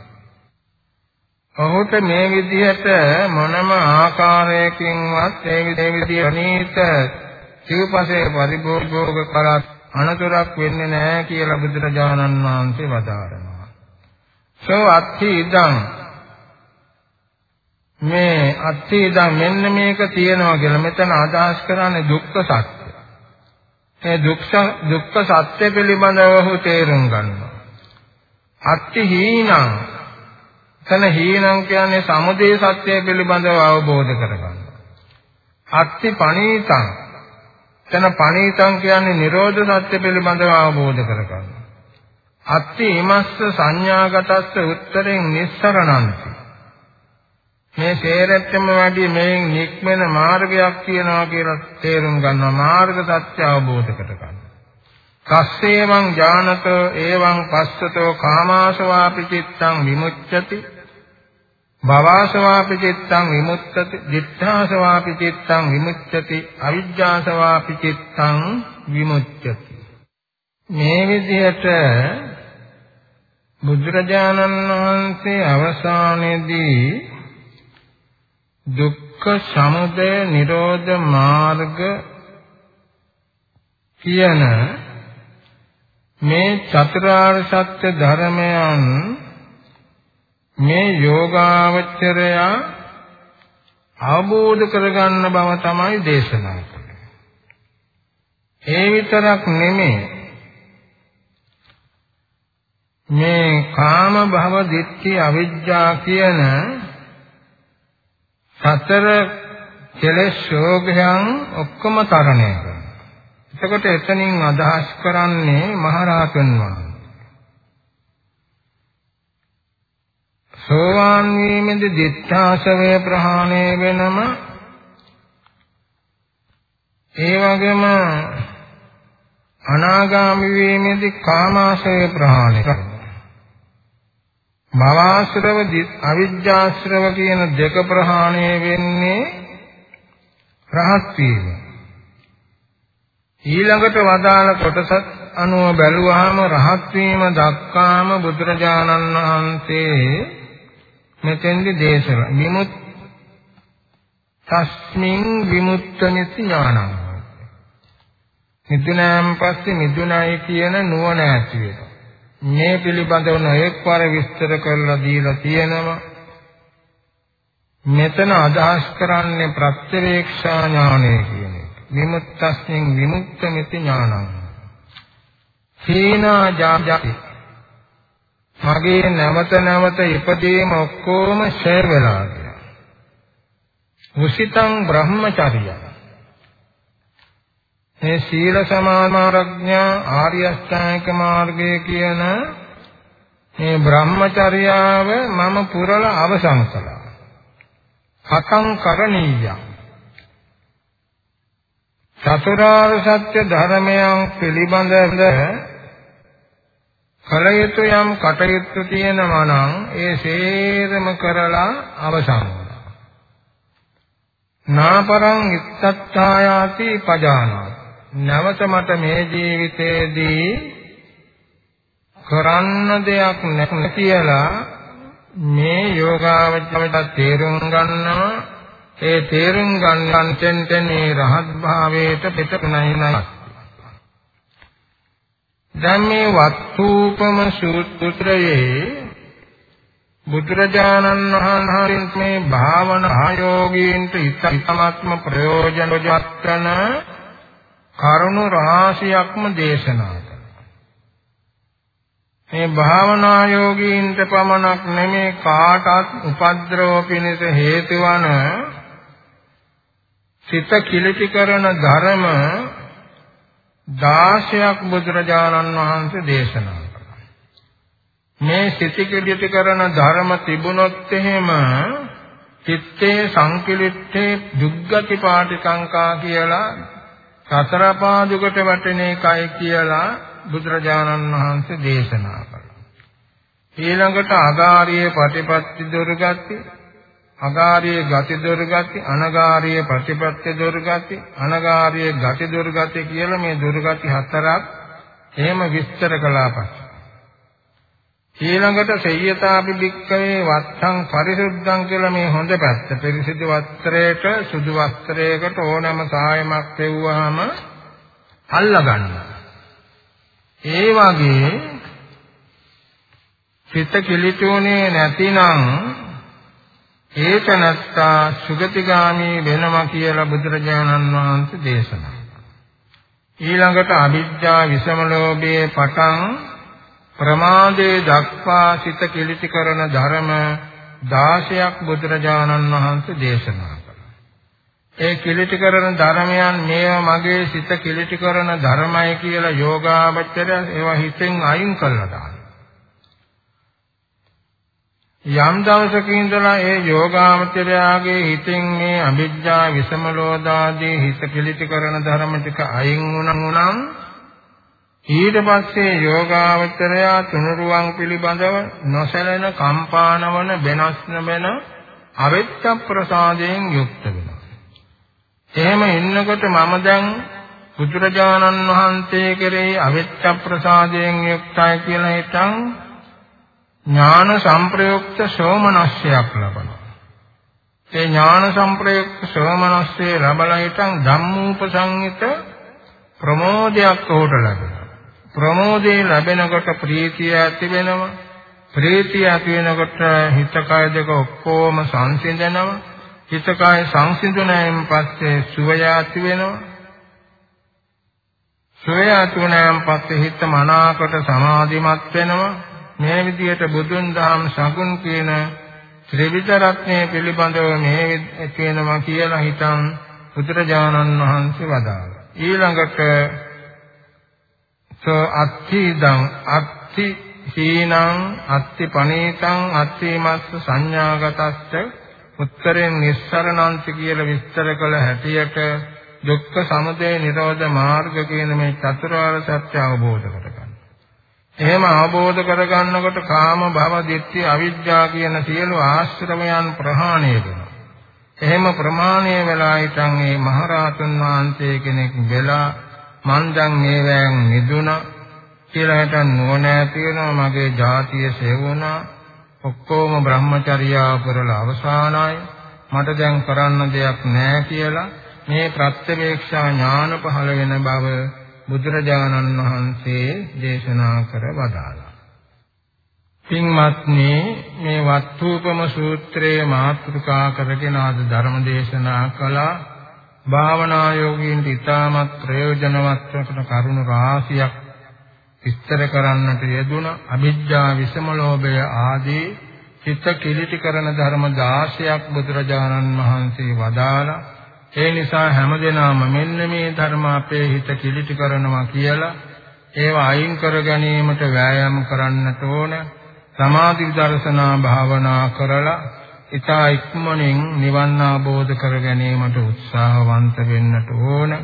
Speaker 1: ඔහුට මේ විදිහට මොනම ආකාරයකින්වත් ඒ විදිහේ ප්‍රණීත සිව්පසේ පරිභෝග කරත් අනතුරක් වෙන්නේ නැහැ කියලා බුදුරජාණන් වහන්සේ වදාරනවා. සෝ අත්ථි ඉදං මේ අත්ථි ඉදං මෙන්න මේක තියෙනවා කියලා මෙතන අදහස් කරන්නේ දුක්ඛ සත්‍ය. මේ දුක්ඛ දුක්ඛ සත්‍ය පිළිබඳව ඔහු තේරුම් ගන්නවා. අත්ථි හීනං එතන හීනං කියන්නේ සමුදය සත්‍ය පිළිබඳව අවබෝධ කරගන්න. අත්ති පණීතං. එතන පණීතං කියන්නේ නිරෝධ සත්‍ය පිළිබඳව අවබෝධ කරගන්න. අත්ති ීමස්ස සංඥාගතස්ස උත්තරෙන් නිස්සරණන්ති. මේ සේරෙත්තම වැඩි මේන් නික්මෙන මාර්ගයක් තියනවා කියලා තේරුම් ගන්නවා. මාර්ග සත්‍ය අවබෝධ කරගන්න. කස්සේවං ඥානතෝ එවං පස්සතෝ කාමාශවාපි චිත්තං විමුච්ඡති. භවසවාපි චිත්තං විමුක්තති දිඨාසවාපි චිත්තං විමුක්තති අවිජ්ජාසවාපි චිත්තං විමුක්තති මේ විදිහට බුදුරජාණන් වහන්සේ අවසානයේදී දුක්ඛ සමුදය නිරෝධ මාර්ග කියන මේ චතුරාර්ය සත්‍ය ධර්මයන් මේ යෝගාවචරය අවබෝධ කරගන්න බව තමයි දේශනා කළේ. ඒ විතරක් නෙමෙයි මේ කාම භව දිට්ඨි අවිජ්ජා කියන සතර කෙලෙස් ශෝභයන් ඔක්කොම තරණය කරනවා. එතකොට එතනින් අදහස් කරන්නේ මහරහතන් වහන්සේ. සෝවාන් වීමේදී දිත්තාසවය ප්‍රහාණය වෙනම ඒ වගේම අනාගාමී වීමේදී කාමාශය ප්‍රහාණය කරනවා. භවආශ්‍රව අවිජ්ජාශ්‍රව කියන දෙක ප්‍රහාණය වෙන්නේ රහත් වීම. ඊළඟට වදාළ කොටසත් අනුව බැලුවාම රහත් වීම දක්වාම බුදුරජාණන් වහන්සේ මෙතෙන්දි දේශනා විමුත් තස්මින් විමුක්තනිති ඥානං මිදුණාන් පස්සේ මිදුණයි කියන නුවණ ඇති වෙනවා මේ පිළිබඳව නොඑක්වර විස්තර කරලා දීලා තියෙනවා මෙතන අදහස් කරන්නේ ප්‍රත්‍යවේක්ෂා ඥානය කියන එක. විමුක්තස්මින් විමුක්තമിതി ඥානං. හීනා ජාති. මගේ නැවත නැවත ඉපදීම ඔක්කොම ෂෙර් වෙලා ගියා. මුසිතං බ්‍රහ්මචර්යය. මේ සීල සමාධිමාර්ඥා ආර්ය අෂ්ටාංගික මාර්ගය කියන මේ බ්‍රහ්මචර්යාව මම පුරලා අවසන් කළා. කතං කරණීයං චතුරාර්ය සත්‍ය ධර්මයන් පිළිබඳව කල යුතු යම් කටයුතු තියෙනවා නම් ඒ සේරම කරලා අවසන් වුණා. නාපරං ඉත්තත්තායාති පජානාති. නැවත මට මේ ජීවිතයේදී කරන්න දෙයක් නැති කියලා මේ යෝගාවචරයට තේරුම් ගන්නවා. ඒ තේරුම් ගන්නන් තෙන්තනේ රහත් භාවයට පිටුනයි නයි දැන් මේ වත්තුපම සූත්‍රයේ බුදුරජාණන් වහන්සේ මේ භාවනා ආයෝගීන්ට ඉතාමත්ම ප්‍රයෝජන වත්වන කරුණු රාශියක්ම දේශනා මේ භාවනා යෝගීන්ට පමණක් නෙමේ කාටත් උපද්‍රව පිණිස හේතු වන සිත කිලිටි කරන ධර්ම 16ක් බුදුරජාණන් වහන්සේ දේශනා කළා. මේ සිත කිලිටි කරන ධර්ම තිබුණොත් එහෙම චිත්තේ සංකිලිට්ඨේ දුග්ගති පාටිකංකා කියලා සතර පාදුකට වැටෙන එකයි කියලා බුදුරජාණන් වහන්සේ දේශනා කළා. ඊළඟට අගාරියේ ප්‍රතිපත්ති දුර්ගති, අගාරියේ ගති දුර්ගති, අනගාරියේ ප්‍රතිපත්ති දුර්ගති, අනගාරියේ ගති දුර්ගති කියලා මේ දුර්ගති හතරක් එහෙම විස්තර කළා පස්සේ. ඊළඟට සේයතාපි භික්කවේ වත්තං පරිසුද්ධං කියලා මේ හොඳ පැත්ත. පිරිසිදු වස්ත්‍රයක සුදු වස්ත්‍රයකට ඕනෑම සායමක් ලැබුවාම අල්ලා ගන්නවා. ඒ වගේ සිත කිලිටුනේ නැතිනම් ඒක නැත්තා සුගතිගාමී වෙනවා කියලා බුදුරජාණන් වහන්සේ දේශනා ඊළඟට අවිද්‍යා විසම ලෝභයේ පටන් ප්‍රමාදයේ දක්වා සිත කිලිටි කරන ධර්ම 16ක් බුදුරජාණන් වහන්සේ දේශනා ඒ කිලිටි කරන ධර්මයන් මේවා මගේ සිත කිලිටි කරන ධර්මයි කියලා යෝගාවචරය ඒවා හිතෙන් අයින් කළා දාන. යම් දවසක ඉඳලා ඒ යෝගාවචරයාගේ හිතෙන් මේ අවිජ්ජා විසමලෝදාදී හිත කිලිටි කරන ධර්ම ටික අයින් වුණනම් ඊට පස්සේ යෝගාවචරයා තුනුරුවන් පිළිබඳව නොසැලෙන කම්පානවන වෙනස් නොවන අවිච්ඡ ප්‍රසාදයෙන් යුක්ත වෙනවා. එහෙම ඉන්නකොට මම දැන් බුදුරජාණන් වහන්සේ කෙරෙහි අවිච්ඡ ප්‍රසාදයෙන් යුක්තයි කියලා හිතන් ඥාන සංප්‍රයුක්ත සෝමනස්සයක් ලබනවා. ඒ ඥාන සංප්‍රයුක්ත සෝමනස්සේ ලබලා හිටන් ධම්මූපසංහිත ප්‍රමෝදයක් උඩ ලැබෙනවා. ප්‍රමෝදේ ලැබෙනකොට ප්‍රීතිය ඇති වෙනවා. ප්‍රීතිය ඇති වෙනකොට හිත කය දෙක ඔක්කොම සංසිඳනවා. හිත කාය සංසිඳුණායින් පස්සේ සුවය ඇති වෙනවා. සුවය ඇති වුණායින් පස්සේ හිත මනාකට සමාධිමත් වෙනවා. මේ විදිහට බුදුන් දහම් සගුණ කියන ත්‍රිවිධ රත්නය පිළිබඳව මේ කියනවා කියලා හිතන් බුදුරජාණන් වහන්සේ වදාළා. ඊළඟට ස අත්ථීදං අත්ථි හීනං අත්ථි පනීතං අත්ථීමස්ස සංඥාගතස්ස උත්තරෙන් නිස්සරණාන්ති කියලා විස්තර කළ හැටියට දුක්ඛ සමුදය නිරෝධ මාර්ග කියන මේ චතුරාර්ය සත්‍ය අවබෝධ කරගන්න. එහෙම අවබෝධ කරගන්නකොට කාම භව දිට්ඨි අවිජ්ජා කියන සියලු ආශ්‍රමයන් ප්‍රහාණය වෙනවා. එහෙම ප්‍රමාණය වෙලා ඉතින් මේ මහරහතුන් වහන්සේ කෙනෙක් වෙලා මන් දැන් මේවෙන් නිදුණා කියලා හිතන් නොනෑ තියෙනවා මගේ ජාතිය සෙවුණා. ඔක්කොම බ්‍රහ්මචර්යාව පුරලා අවසానයි මට දැන් කරන්න දෙයක් නැහැ කියලා මේ ප්‍රත්‍යවේක්ෂා ඥාන පහළ වෙන බව බුදුරජාණන් වහන්සේ දේශනා කර වදාළා. පින්වත්නි මේ වත්තුපම සූත්‍රයේ මාතෘකා කරගෙන ආද ධර්ම දේශනා කළා. භාවනා යෝගීන්ට ඉතාමත් ප්‍රයෝජනවත් වන කරුණු රාශියක් විස්තර කරන්නට යෙදුණ අවිජ්ජා විසම ලෝභය ආදී චිත්ත කිලිටි කරන ධර්ම 16ක් බුදුරජාණන් වහන්සේ වදාලා ඒ නිසා හැමදෙනාම මෙන්න මේ ධර්ම අපේ හිත කිලිටි කරනවා කියලා ඒවා අයින් කර ගැනීමට වෑයම් කරන්නට ඕන. සමාධි දර්ශනා භාවනා කරලා ඊතා ඉක්මනින් නිවන් අවබෝධ කර ගැනීමට උත්සාහවන්ත වෙන්නට ඕන.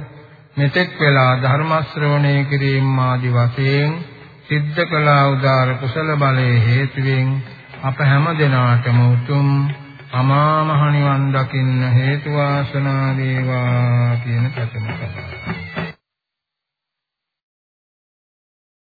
Speaker 1: මෙතෙක් වෙලා ධර්ම ශ්‍රවණය කිරීම ආදි වශයෙන් සිද්ධ කළා උදාර කුසල බලයේ හේතුවෙන් අප හැම දිනාටම උතුම් අමා මහ නිවන් දකින්න හේතු වාසනා වේවා කියන ප්‍රතිමකතාව